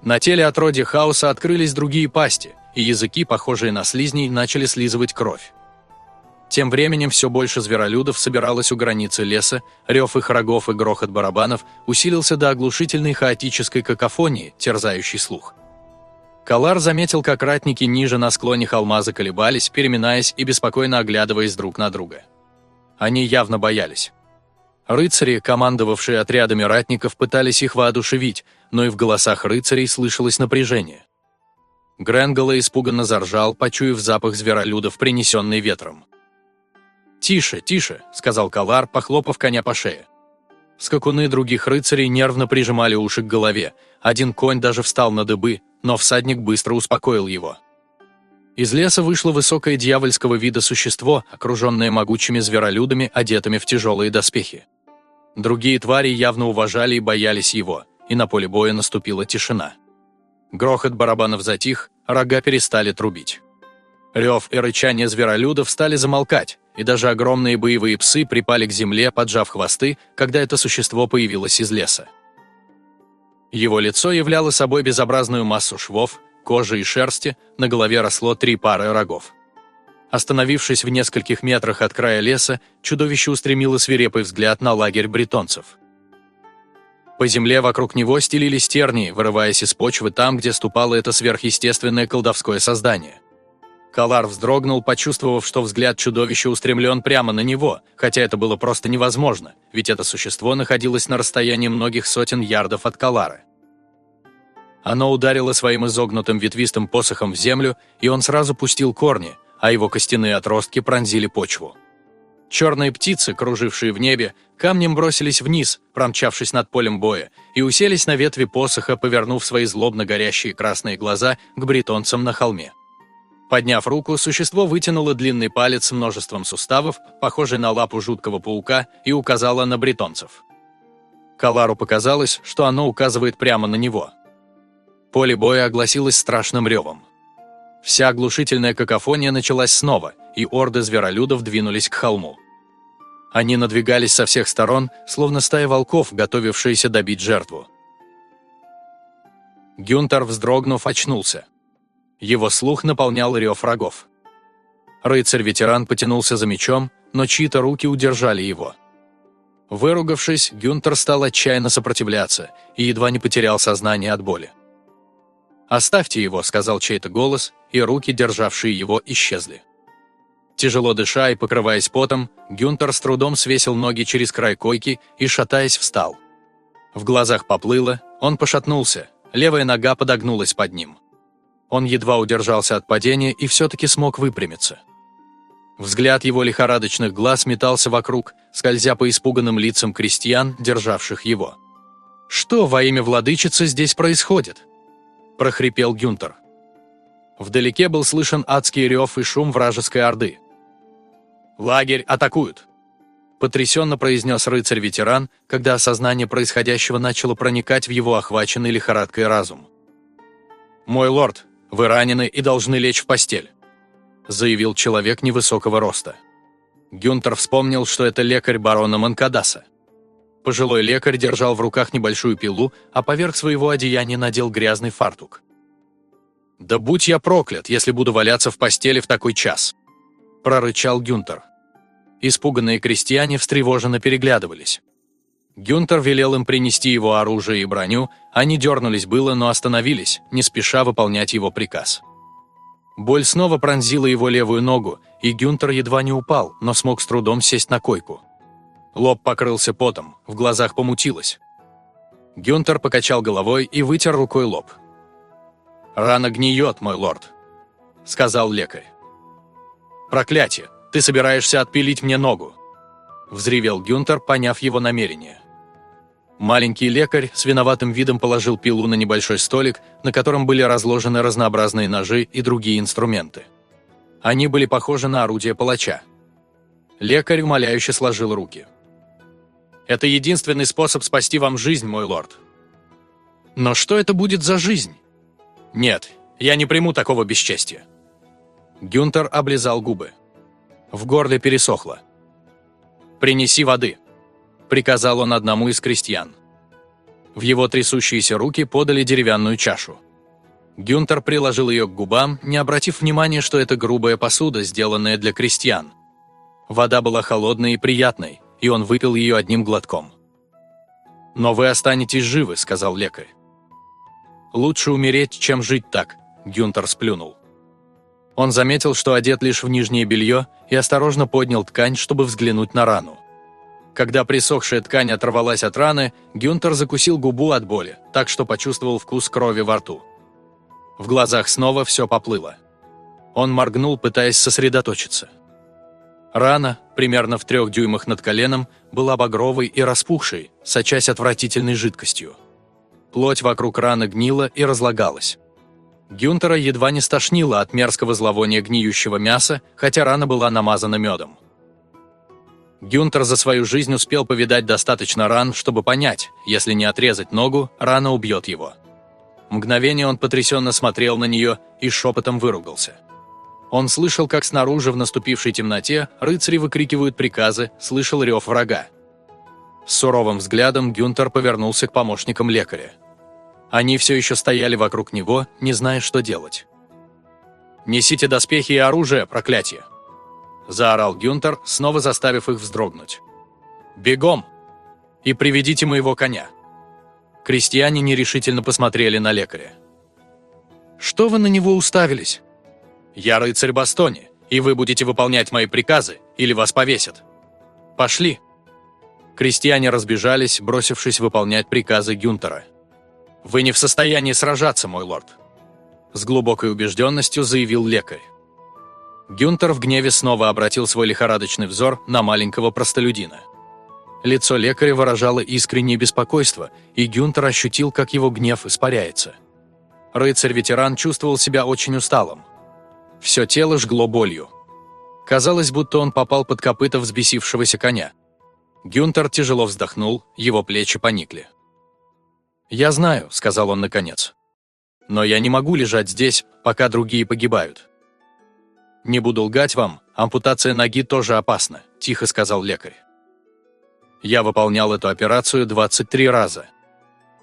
На теле отродья хаоса открылись другие пасти, и языки, похожие на слизней, начали слизывать кровь. Тем временем все больше зверолюдов собиралось у границы леса, рев их рогов и грохот барабанов усилился до оглушительной хаотической какофонии, терзающей слух. Калар заметил, как ратники ниже на склоне холма заколебались, переминаясь и беспокойно оглядываясь друг на друга. Они явно боялись. Рыцари, командовавшие отрядами ратников, пытались их воодушевить, но и в голосах рыцарей слышалось напряжение. Гренгола испуганно заржал, почуяв запах зверолюдов, принесенный ветром. «Тише, тише», — сказал Калар, похлопав коня по шее. Скакуны других рыцарей нервно прижимали уши к голове, один конь даже встал на дыбы, но всадник быстро успокоил его. Из леса вышло высокое дьявольского вида существо, окруженное могучими зверолюдами, одетыми в тяжелые доспехи. Другие твари явно уважали и боялись его, и на поле боя наступила тишина. Грохот барабанов затих, рога перестали трубить. Рев и рычание зверолюдов стали замолкать, и даже огромные боевые псы припали к земле, поджав хвосты, когда это существо появилось из леса. Его лицо являло собой безобразную массу швов, кожи и шерсти, на голове росло три пары рогов. Остановившись в нескольких метрах от края леса, чудовище устремило свирепый взгляд на лагерь бретонцев. По земле вокруг него стелились тернии, вырываясь из почвы там, где ступало это сверхъестественное колдовское создание. Калар вздрогнул, почувствовав, что взгляд чудовища устремлен прямо на него, хотя это было просто невозможно, ведь это существо находилось на расстоянии многих сотен ярдов от Калара. Оно ударило своим изогнутым ветвистым посохом в землю, и он сразу пустил корни – а его костяные отростки пронзили почву. Черные птицы, кружившие в небе, камнем бросились вниз, промчавшись над полем боя, и уселись на ветви посоха, повернув свои злобно горящие красные глаза к бретонцам на холме. Подняв руку, существо вытянуло длинный палец с множеством суставов, похожий на лапу жуткого паука, и указало на бретонцев. Калару показалось, что оно указывает прямо на него. Поле боя огласилось страшным ревом. Вся оглушительная какофония началась снова, и орды зверолюдов двинулись к холму. Они надвигались со всех сторон, словно стая волков, готовившиеся добить жертву. Гюнтер, вздрогнув, очнулся. Его слух наполнял рев врагов. Рыцарь-ветеран потянулся за мечом, но чьи-то руки удержали его. Выругавшись, Гюнтер стал отчаянно сопротивляться и едва не потерял сознание от боли. «Оставьте его», — сказал чей-то голос, и руки, державшие его, исчезли. Тяжело дыша и покрываясь потом, Гюнтер с трудом свесил ноги через край койки и, шатаясь, встал. В глазах поплыло, он пошатнулся, левая нога подогнулась под ним. Он едва удержался от падения и все-таки смог выпрямиться. Взгляд его лихорадочных глаз метался вокруг, скользя по испуганным лицам крестьян, державших его. «Что во имя владычицы здесь происходит?» – прохрипел Гюнтер. Вдалеке был слышен адский рев и шум вражеской орды. «Лагерь атакуют!» Потрясенно произнес рыцарь-ветеран, когда осознание происходящего начало проникать в его охваченный лихорадкой разум. «Мой лорд, вы ранены и должны лечь в постель», заявил человек невысокого роста. Гюнтер вспомнил, что это лекарь барона Манкадаса. Пожилой лекарь держал в руках небольшую пилу, а поверх своего одеяния надел грязный фартук. «Да будь я проклят, если буду валяться в постели в такой час!» – прорычал Гюнтер. Испуганные крестьяне встревоженно переглядывались. Гюнтер велел им принести его оружие и броню, они дернулись было, но остановились, не спеша выполнять его приказ. Боль снова пронзила его левую ногу, и Гюнтер едва не упал, но смог с трудом сесть на койку. Лоб покрылся потом, в глазах помутилось. Гюнтер покачал головой и вытер рукой лоб. «Рана гниет, мой лорд», — сказал лекарь. «Проклятие! Ты собираешься отпилить мне ногу!» – взревел Гюнтер, поняв его намерение. Маленький лекарь с виноватым видом положил пилу на небольшой столик, на котором были разложены разнообразные ножи и другие инструменты. Они были похожи на орудие палача. Лекарь умоляюще сложил руки. «Это единственный способ спасти вам жизнь, мой лорд». «Но что это будет за жизнь?» «Нет, я не приму такого бесчестия». Гюнтер облизал губы. В горле пересохло. «Принеси воды», – приказал он одному из крестьян. В его трясущиеся руки подали деревянную чашу. Гюнтер приложил ее к губам, не обратив внимания, что это грубая посуда, сделанная для крестьян. Вода была холодной и приятной, и он выпил ее одним глотком. «Но вы останетесь живы», – сказал лекарь. «Лучше умереть, чем жить так», – Гюнтер сплюнул. Он заметил, что одет лишь в нижнее белье, и осторожно поднял ткань, чтобы взглянуть на рану. Когда присохшая ткань оторвалась от раны, Гюнтер закусил губу от боли, так что почувствовал вкус крови во рту. В глазах снова все поплыло. Он моргнул, пытаясь сосредоточиться. Рана, примерно в трех дюймах над коленом, была багровой и распухшей, сочась отвратительной жидкостью. Плоть вокруг раны гнила и разлагалась. Гюнтера едва не стошнило от мерзкого зловония гниющего мяса, хотя рана была намазана медом. Гюнтер за свою жизнь успел повидать достаточно ран, чтобы понять, если не отрезать ногу, рана убьет его. Мгновение он потрясенно смотрел на нее и шепотом выругался. Он слышал, как снаружи в наступившей темноте рыцари выкрикивают приказы, слышал рев врага. С суровым взглядом Гюнтер повернулся к помощникам лекаря. Они все еще стояли вокруг него, не зная, что делать. «Несите доспехи и оружие, проклятие!» Заорал Гюнтер, снова заставив их вздрогнуть. «Бегом! И приведите моего коня!» Крестьяне нерешительно посмотрели на лекаря. «Что вы на него уставились?» «Я рыцарь Бастони, и вы будете выполнять мои приказы, или вас повесят. Пошли!» Крестьяне разбежались, бросившись выполнять приказы Гюнтера. «Вы не в состоянии сражаться, мой лорд», – с глубокой убежденностью заявил лекарь. Гюнтер в гневе снова обратил свой лихорадочный взор на маленького простолюдина. Лицо лекаря выражало искреннее беспокойство, и Гюнтер ощутил, как его гнев испаряется. Рыцарь-ветеран чувствовал себя очень усталым. Все тело жгло болью. Казалось, будто он попал под копыта взбесившегося коня. Гюнтер тяжело вздохнул, его плечи поникли. «Я знаю», — сказал он наконец. Но я не могу лежать здесь, пока другие погибают. Не буду лгать вам, ампутация ноги тоже опасна, тихо сказал лекарь. Я выполнял эту операцию 23 раза.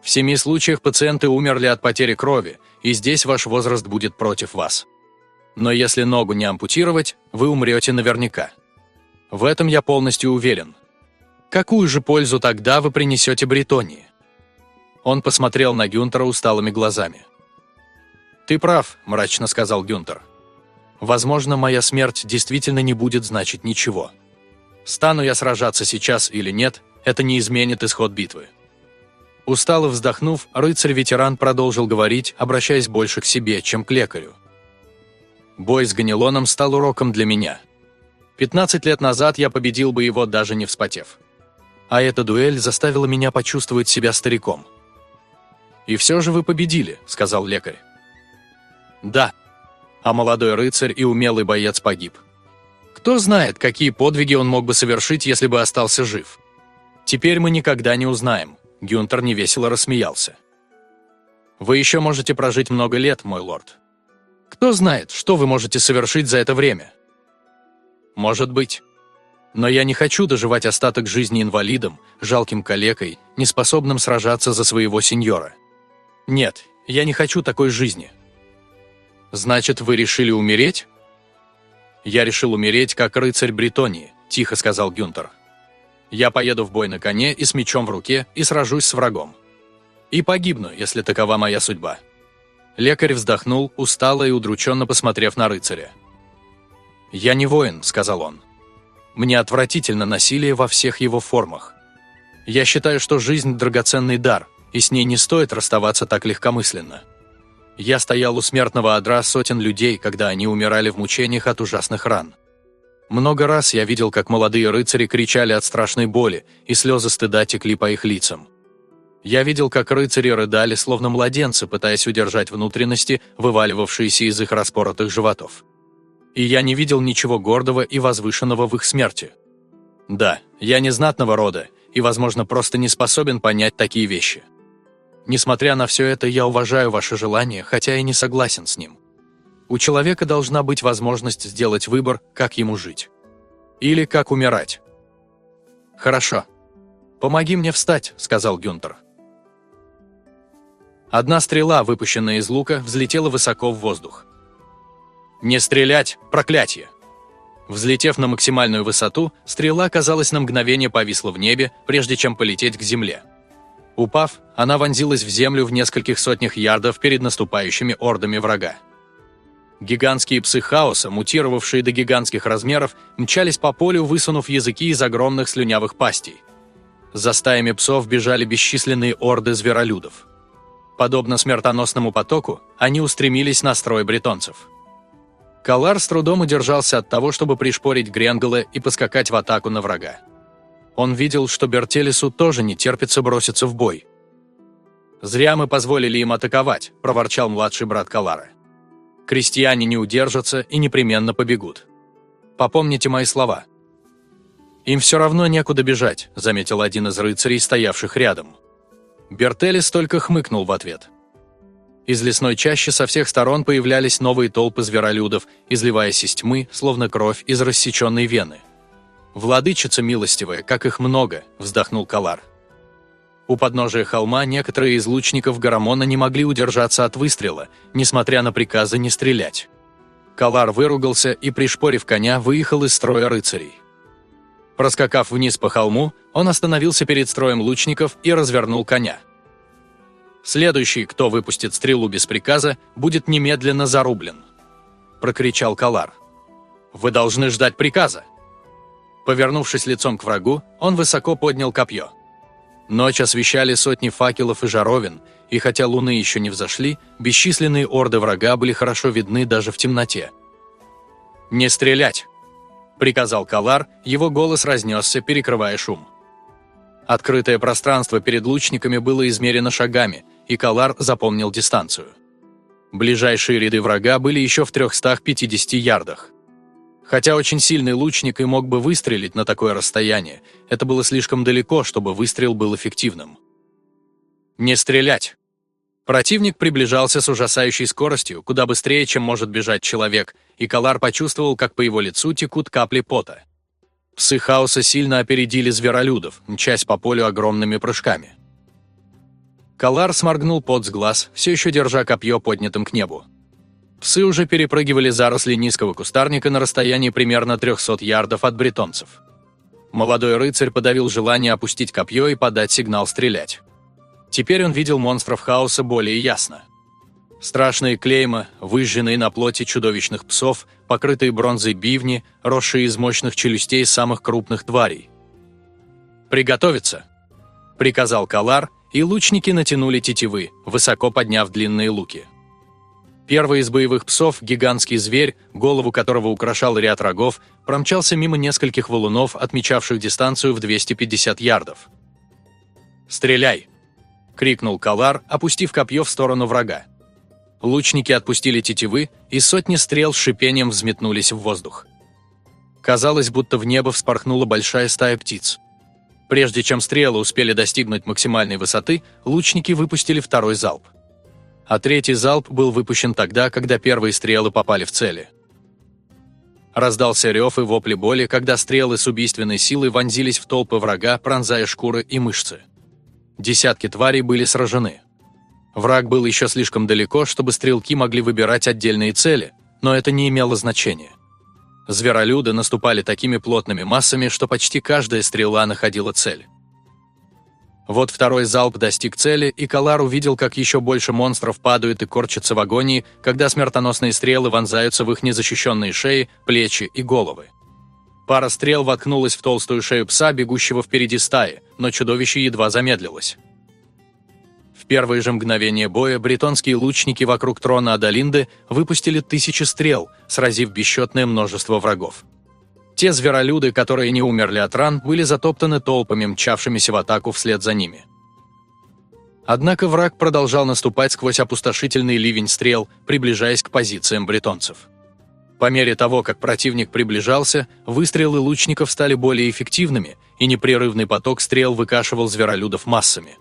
В семи случаях пациенты умерли от потери крови, и здесь ваш возраст будет против вас. Но если ногу не ампутировать, вы умрете наверняка. В этом я полностью уверен. Какую же пользу тогда вы принесете Бретонии? Он посмотрел на Гюнтера усталыми глазами. «Ты прав», – мрачно сказал Гюнтер. «Возможно, моя смерть действительно не будет значить ничего. Стану я сражаться сейчас или нет, это не изменит исход битвы». Устало вздохнув, рыцарь-ветеран продолжил говорить, обращаясь больше к себе, чем к лекарю. Бой с Ганилоном стал уроком для меня. 15 лет назад я победил бы его, даже не вспотев. А эта дуэль заставила меня почувствовать себя стариком. «И все же вы победили», — сказал лекарь. Да. А молодой рыцарь и умелый боец погиб. Кто знает, какие подвиги он мог бы совершить, если бы остался жив. Теперь мы никогда не узнаем. Гюнтер невесело рассмеялся. Вы еще можете прожить много лет, мой лорд. Кто знает, что вы можете совершить за это время? Может быть. Но я не хочу доживать остаток жизни инвалидом, жалким калекой, неспособным сражаться за своего сеньора. Нет, я не хочу такой жизни. «Значит, вы решили умереть?» «Я решил умереть, как рыцарь Бретонии», – тихо сказал Гюнтер. «Я поеду в бой на коне и с мечом в руке и сражусь с врагом. И погибну, если такова моя судьба». Лекарь вздохнул, устало и удрученно посмотрев на рыцаря. «Я не воин», – сказал он. «Мне отвратительно насилие во всех его формах. Я считаю, что жизнь – драгоценный дар, и с ней не стоит расставаться так легкомысленно». Я стоял у смертного одра сотен людей, когда они умирали в мучениях от ужасных ран. Много раз я видел, как молодые рыцари кричали от страшной боли, и слезы стыда текли по их лицам. Я видел, как рыцари рыдали, словно младенцы, пытаясь удержать внутренности, вываливавшиеся из их распоротых животов. И я не видел ничего гордого и возвышенного в их смерти. Да, я не знатного рода, и, возможно, просто не способен понять такие вещи. Несмотря на все это, я уважаю ваше желание, хотя и не согласен с ним. У человека должна быть возможность сделать выбор, как ему жить. Или как умирать. «Хорошо. Помоги мне встать», — сказал Гюнтер. Одна стрела, выпущенная из лука, взлетела высоко в воздух. «Не стрелять! Проклятие!» Взлетев на максимальную высоту, стрела, казалось, на мгновение повисла в небе, прежде чем полететь к земле. Упав, она вонзилась в землю в нескольких сотнях ярдов перед наступающими ордами врага. Гигантские псы хаоса, мутировавшие до гигантских размеров, мчались по полю, высунув языки из огромных слюнявых пастей. За стаями псов бежали бесчисленные орды зверолюдов. Подобно смертоносному потоку, они устремились на строй бретонцев. Калар с трудом удержался от того, чтобы пришпорить Гренгола и поскакать в атаку на врага. Он видел, что Бертелесу тоже не терпится броситься в бой. «Зря мы позволили им атаковать», – проворчал младший брат Калара. «Крестьяне не удержатся и непременно побегут. Попомните мои слова». «Им все равно некуда бежать», – заметил один из рыцарей, стоявших рядом. Бертелес только хмыкнул в ответ. Из лесной чащи со всех сторон появлялись новые толпы зверолюдов, изливаясь из тьмы, словно кровь из рассеченной вены – «Владычица милостивая, как их много!» – вздохнул Калар. У подножия холма некоторые из лучников Гарамона не могли удержаться от выстрела, несмотря на приказы не стрелять. Калар выругался и, пришпорив коня, выехал из строя рыцарей. Проскакав вниз по холму, он остановился перед строем лучников и развернул коня. «Следующий, кто выпустит стрелу без приказа, будет немедленно зарублен», – прокричал Калар. «Вы должны ждать приказа!» Повернувшись лицом к врагу, он высоко поднял копье. Ночь освещали сотни факелов и жаровин, и хотя луны еще не взошли, бесчисленные орды врага были хорошо видны даже в темноте. «Не стрелять!» – приказал Калар, его голос разнесся, перекрывая шум. Открытое пространство перед лучниками было измерено шагами, и Калар запомнил дистанцию. Ближайшие ряды врага были еще в 350 ярдах. Хотя очень сильный лучник и мог бы выстрелить на такое расстояние, это было слишком далеко, чтобы выстрел был эффективным. «Не стрелять!» Противник приближался с ужасающей скоростью, куда быстрее, чем может бежать человек, и Калар почувствовал, как по его лицу текут капли пота. Псы хаоса сильно опередили зверолюдов, мчась по полю огромными прыжками. Калар сморгнул пот с глаз, все еще держа копье поднятым к небу. Псы уже перепрыгивали заросли низкого кустарника на расстоянии примерно 300 ярдов от бретонцев. Молодой рыцарь подавил желание опустить копье и подать сигнал стрелять. Теперь он видел монстров хаоса более ясно. Страшные клейма, выжженные на плоти чудовищных псов, покрытые бронзой бивни, росшие из мощных челюстей самых крупных тварей. «Приготовиться!» – приказал Калар, и лучники натянули тетивы, высоко подняв длинные луки. Первый из боевых псов, гигантский зверь, голову которого украшал ряд рогов, промчался мимо нескольких валунов, отмечавших дистанцию в 250 ярдов. «Стреляй!» – крикнул Калар, опустив копье в сторону врага. Лучники отпустили тетивы, и сотни стрел с шипением взметнулись в воздух. Казалось, будто в небо вспорхнула большая стая птиц. Прежде чем стрелы успели достигнуть максимальной высоты, лучники выпустили второй залп. А третий залп был выпущен тогда, когда первые стрелы попали в цели. Раздался рев и вопли боли, когда стрелы с убийственной силой вонзились в толпы врага, пронзая шкуры и мышцы. Десятки тварей были сражены. Враг был еще слишком далеко, чтобы стрелки могли выбирать отдельные цели, но это не имело значения. Зверолюды наступали такими плотными массами, что почти каждая стрела находила цель. Вот второй залп достиг цели, и Калар увидел, как еще больше монстров падают и корчатся в агонии, когда смертоносные стрелы вонзаются в их незащищенные шеи, плечи и головы. Пара стрел воткнулась в толстую шею пса, бегущего впереди стаи, но чудовище едва замедлилось. В первые же мгновения боя бретонские лучники вокруг трона Адалинды выпустили тысячи стрел, сразив бесчетное множество врагов. Те зверолюды, которые не умерли от ран, были затоптаны толпами, мчавшимися в атаку вслед за ними. Однако враг продолжал наступать сквозь опустошительный ливень стрел, приближаясь к позициям бретонцев. По мере того, как противник приближался, выстрелы лучников стали более эффективными, и непрерывный поток стрел выкашивал зверолюдов массами.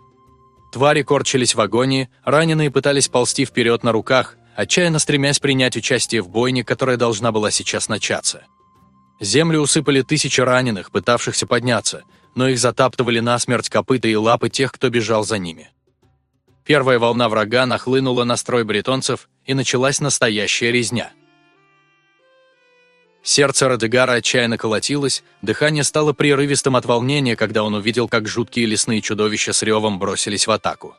Твари корчились в агонии, раненые пытались ползти вперед на руках, отчаянно стремясь принять участие в бойне, которая должна была сейчас начаться. Землю усыпали тысячи раненых, пытавшихся подняться, но их затаптывали насмерть копыта и лапы тех, кто бежал за ними. Первая волна врага нахлынула на строй бретонцев, и началась настоящая резня – Сердце Радегара отчаянно колотилось, дыхание стало прерывистым от волнения, когда он увидел, как жуткие лесные чудовища с ревом бросились в атаку.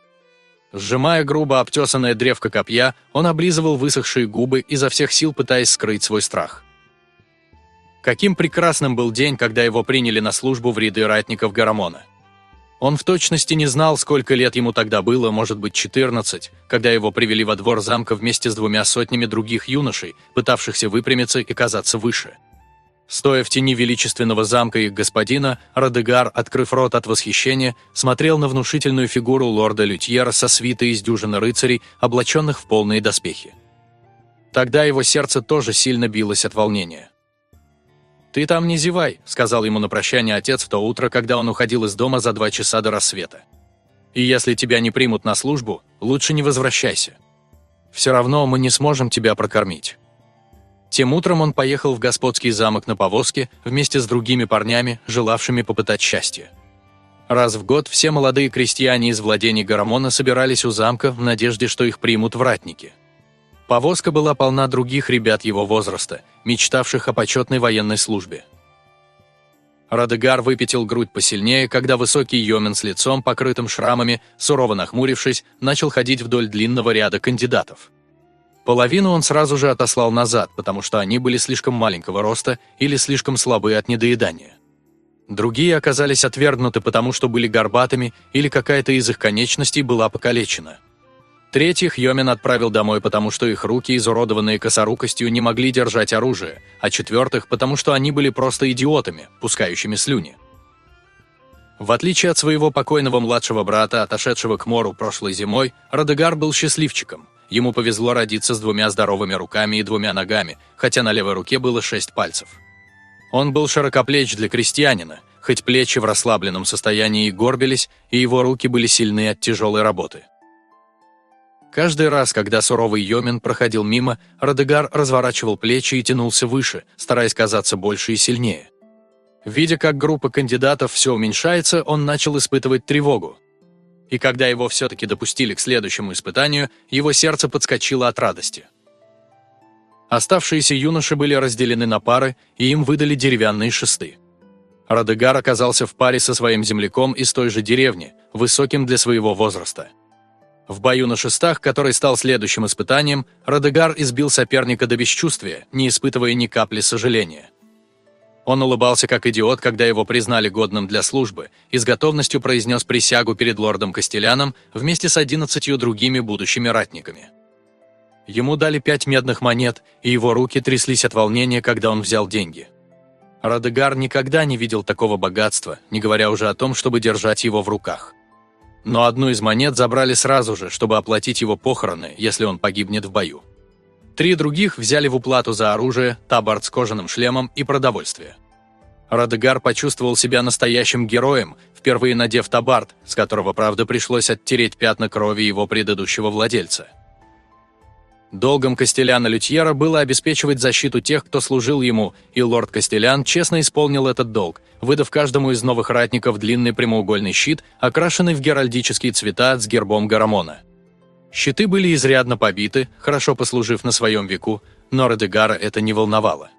Сжимая грубо обтесанное древко копья, он облизывал высохшие губы, изо всех сил пытаясь скрыть свой страх. Каким прекрасным был день, когда его приняли на службу в ряды ратников Гарамона. Он в точности не знал, сколько лет ему тогда было, может быть, 14, когда его привели во двор замка вместе с двумя сотнями других юношей, пытавшихся выпрямиться и казаться выше. Стоя в тени величественного замка их господина, Радегар, открыв рот от восхищения, смотрел на внушительную фигуру лорда Лютьера со свитой из дюжины рыцарей, облаченных в полные доспехи. Тогда его сердце тоже сильно билось от волнения. «Ты там не зевай», — сказал ему на прощание отец в то утро, когда он уходил из дома за два часа до рассвета. «И если тебя не примут на службу, лучше не возвращайся. Все равно мы не сможем тебя прокормить». Тем утром он поехал в господский замок на повозке вместе с другими парнями, желавшими попытать счастье. Раз в год все молодые крестьяне из владений Гарамона собирались у замка в надежде, что их примут вратники – Повозка была полна других ребят его возраста, мечтавших о почетной военной службе. Радегар выпятил грудь посильнее, когда высокий Йомен с лицом, покрытым шрамами, сурово нахмурившись, начал ходить вдоль длинного ряда кандидатов. Половину он сразу же отослал назад, потому что они были слишком маленького роста или слишком слабы от недоедания. Другие оказались отвергнуты потому, что были горбатыми или какая-то из их конечностей была покалечена. Третьих Йомин отправил домой, потому что их руки, изуродованные косорукостью, не могли держать оружие, а четвертых, потому что они были просто идиотами, пускающими слюни. В отличие от своего покойного младшего брата, отошедшего к мору прошлой зимой, Радегар был счастливчиком. Ему повезло родиться с двумя здоровыми руками и двумя ногами, хотя на левой руке было шесть пальцев. Он был широкоплеч для крестьянина, хоть плечи в расслабленном состоянии и горбились, и его руки были сильны от тяжелой работы. Каждый раз, когда суровый Йомин проходил мимо, Радегар разворачивал плечи и тянулся выше, стараясь казаться больше и сильнее. Видя, как группа кандидатов все уменьшается, он начал испытывать тревогу. И когда его все-таки допустили к следующему испытанию, его сердце подскочило от радости. Оставшиеся юноши были разделены на пары, и им выдали деревянные шесты. Радегар оказался в паре со своим земляком из той же деревни, высоким для своего возраста. В бою на шестах, который стал следующим испытанием, Радегар избил соперника до бесчувствия, не испытывая ни капли сожаления. Он улыбался как идиот, когда его признали годным для службы, и с готовностью произнес присягу перед лордом Костеляном вместе с одиннадцатью другими будущими ратниками. Ему дали пять медных монет, и его руки тряслись от волнения, когда он взял деньги. Радегар никогда не видел такого богатства, не говоря уже о том, чтобы держать его в руках. Но одну из монет забрали сразу же, чтобы оплатить его похороны, если он погибнет в бою. Три других взяли в уплату за оружие, табард с кожаным шлемом и продовольствие. Радегар почувствовал себя настоящим героем, впервые надев табард, с которого, правда, пришлось оттереть пятна крови его предыдущего владельца. Долгом Костеляна Лютьера было обеспечивать защиту тех, кто служил ему, и лорд Костелян честно исполнил этот долг, выдав каждому из новых ратников длинный прямоугольный щит, окрашенный в геральдические цвета с гербом Гарамона. Щиты были изрядно побиты, хорошо послужив на своем веку, но Редегара это не волновало.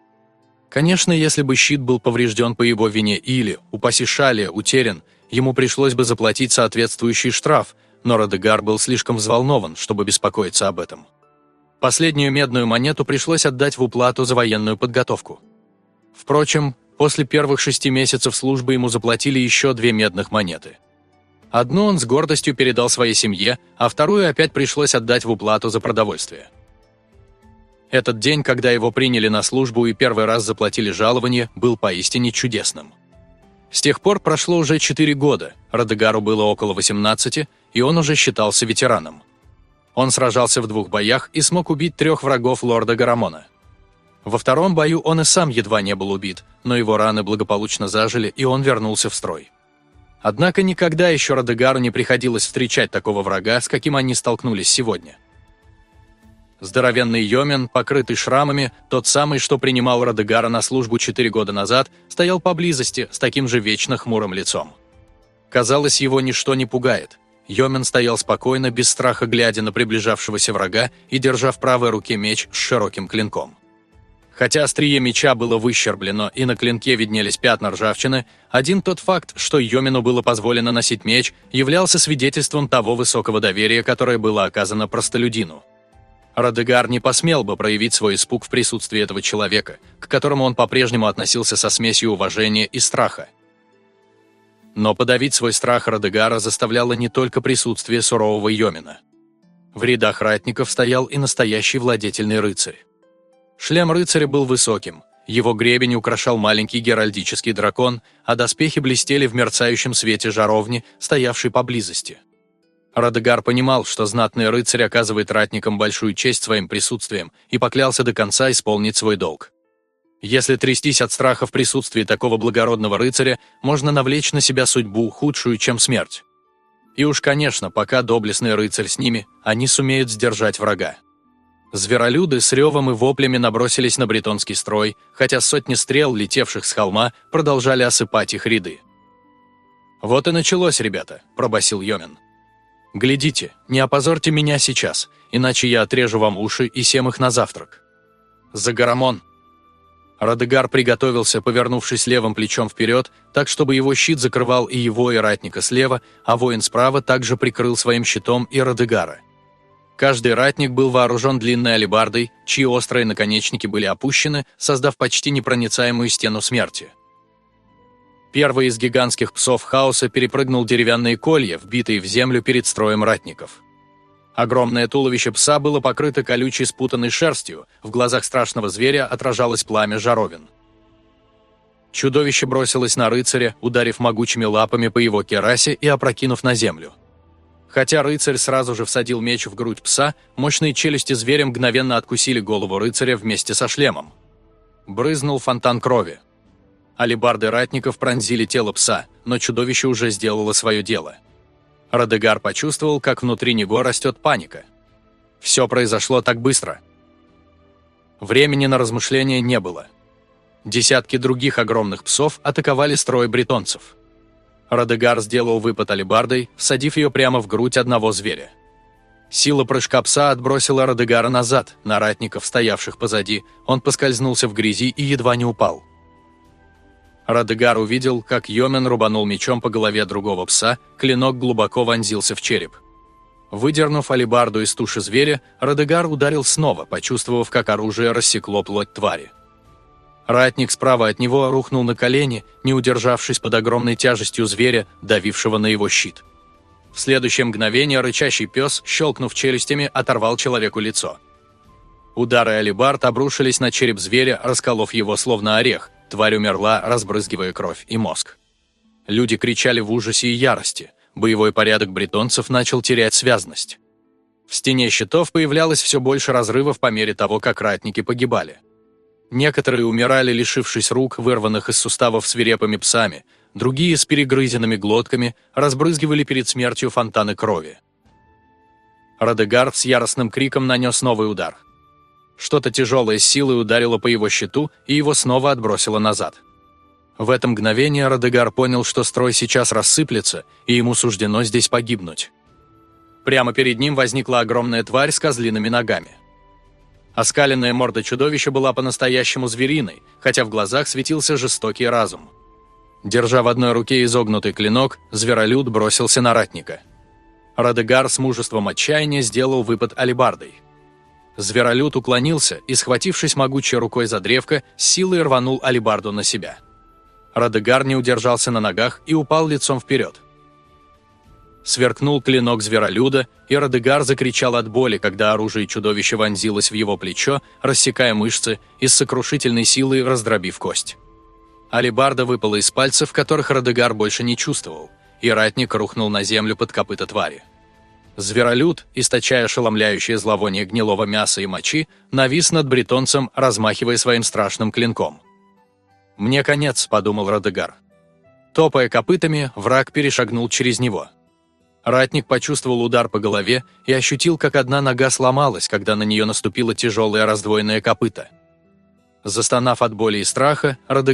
Конечно, если бы щит был поврежден по его вине или, упаси шалия, утерян, ему пришлось бы заплатить соответствующий штраф, но Радегар был слишком взволнован, чтобы беспокоиться об этом. Последнюю медную монету пришлось отдать в уплату за военную подготовку. Впрочем, после первых шести месяцев службы ему заплатили еще две медных монеты. Одну он с гордостью передал своей семье, а вторую опять пришлось отдать в уплату за продовольствие. Этот день, когда его приняли на службу и первый раз заплатили жалование, был поистине чудесным. С тех пор прошло уже четыре года, Радегару было около 18, и он уже считался ветераном. Он сражался в двух боях и смог убить трех врагов лорда Гарамона. Во втором бою он и сам едва не был убит, но его раны благополучно зажили, и он вернулся в строй. Однако никогда еще Радегару не приходилось встречать такого врага, с каким они столкнулись сегодня. Здоровенный Йомин, покрытый шрамами, тот самый, что принимал Радегара на службу четыре года назад, стоял поблизости с таким же вечно хмурым лицом. Казалось, его ничто не пугает – Йомен стоял спокойно, без страха глядя на приближавшегося врага и держа в правой руке меч с широким клинком. Хотя острие меча было выщерблено и на клинке виднелись пятна ржавчины, один тот факт, что Йомину было позволено носить меч, являлся свидетельством того высокого доверия, которое было оказано простолюдину. Радегар не посмел бы проявить свой испуг в присутствии этого человека, к которому он по-прежнему относился со смесью уважения и страха. Но подавить свой страх Радегара заставляло не только присутствие сурового Йомина. В рядах ратников стоял и настоящий владетельный рыцарь. Шлем рыцаря был высоким, его гребень украшал маленький геральдический дракон, а доспехи блестели в мерцающем свете жаровни, стоявшей поблизости. Радегар понимал, что знатный рыцарь оказывает ратникам большую честь своим присутствием и поклялся до конца исполнить свой долг. Если трястись от страха в присутствии такого благородного рыцаря, можно навлечь на себя судьбу худшую, чем смерть. И уж, конечно, пока доблестный рыцарь с ними, они сумеют сдержать врага. Зверолюды с ревом и воплями набросились на бретонский строй, хотя сотни стрел, летевших с холма, продолжали осыпать их ряды. «Вот и началось, ребята», – пробасил Йомин. «Глядите, не опозорьте меня сейчас, иначе я отрежу вам уши и сем их на завтрак». «За Гарамон!» Радегар приготовился, повернувшись левым плечом вперед, так, чтобы его щит закрывал и его, и ратника слева, а воин справа также прикрыл своим щитом и Радегара. Каждый ратник был вооружен длинной алебардой, чьи острые наконечники были опущены, создав почти непроницаемую стену смерти. Первый из гигантских псов хаоса перепрыгнул деревянные колья, вбитые в землю перед строем ратников. Огромное туловище пса было покрыто колючей спутанной шерстью, в глазах страшного зверя отражалось пламя жаровин. Чудовище бросилось на рыцаря, ударив могучими лапами по его керасе и опрокинув на землю. Хотя рыцарь сразу же всадил меч в грудь пса, мощные челюсти зверя мгновенно откусили голову рыцаря вместе со шлемом. Брызнул фонтан крови. Алибарды ратников пронзили тело пса, но чудовище уже сделало свое дело – Радегар почувствовал, как внутри него растет паника. Все произошло так быстро. Времени на размышления не было. Десятки других огромных псов атаковали строй бретонцев. Радегар сделал выпад алебардой, всадив ее прямо в грудь одного зверя. Сила прыжка пса отбросила Радегара назад, на ратников, стоявших позади, он поскользнулся в грязи и едва не упал. Радегар увидел, как Йомен рубанул мечом по голове другого пса, клинок глубоко вонзился в череп. Выдернув алебарду из туши зверя, Радегар ударил снова, почувствовав, как оружие рассекло плоть твари. Ратник справа от него рухнул на колени, не удержавшись под огромной тяжестью зверя, давившего на его щит. В следующее мгновение рычащий пес, щелкнув челюстями, оторвал человеку лицо. Удары алибард обрушились на череп зверя, расколов его словно орех, тварь умерла, разбрызгивая кровь и мозг. Люди кричали в ужасе и ярости, боевой порядок бретонцев начал терять связность. В стене щитов появлялось все больше разрывов по мере того, как ратники погибали. Некоторые умирали, лишившись рук, вырванных из суставов свирепыми псами, другие с перегрызенными глотками разбрызгивали перед смертью фонтаны крови. Радегард с яростным криком нанес новый удар. Что-то тяжелое силой ударило по его щиту и его снова отбросило назад. В это мгновение Радегар понял, что строй сейчас рассыплется, и ему суждено здесь погибнуть. Прямо перед ним возникла огромная тварь с козлиными ногами. Оскаленная морда чудовища была по-настоящему звериной, хотя в глазах светился жестокий разум. Держа в одной руке изогнутый клинок, зверолюд бросился на ратника. Радегар с мужеством отчаяния сделал выпад алебардой. Зверолюд уклонился и, схватившись могучей рукой за древко, силой рванул алебарду на себя. Радегар не удержался на ногах и упал лицом вперед. Сверкнул клинок зверолюда, и Радегар закричал от боли, когда оружие чудовища вонзилось в его плечо, рассекая мышцы и с сокрушительной силой раздробив кость. Алибарда выпала из пальцев, которых Радегар больше не чувствовал, и ратник рухнул на землю под копыта твари. Зверолюд, источая ошеломляющее зловоние гнилого мяса и мочи, навис над бретонцем, размахивая своим страшным клинком. «Мне конец», — подумал Радегар. Топая копытами, враг перешагнул через него. Ратник почувствовал удар по голове и ощутил, как одна нога сломалась, когда на нее наступило тяжелое раздвоенное копыто. Застонав от боли и страха, Радегар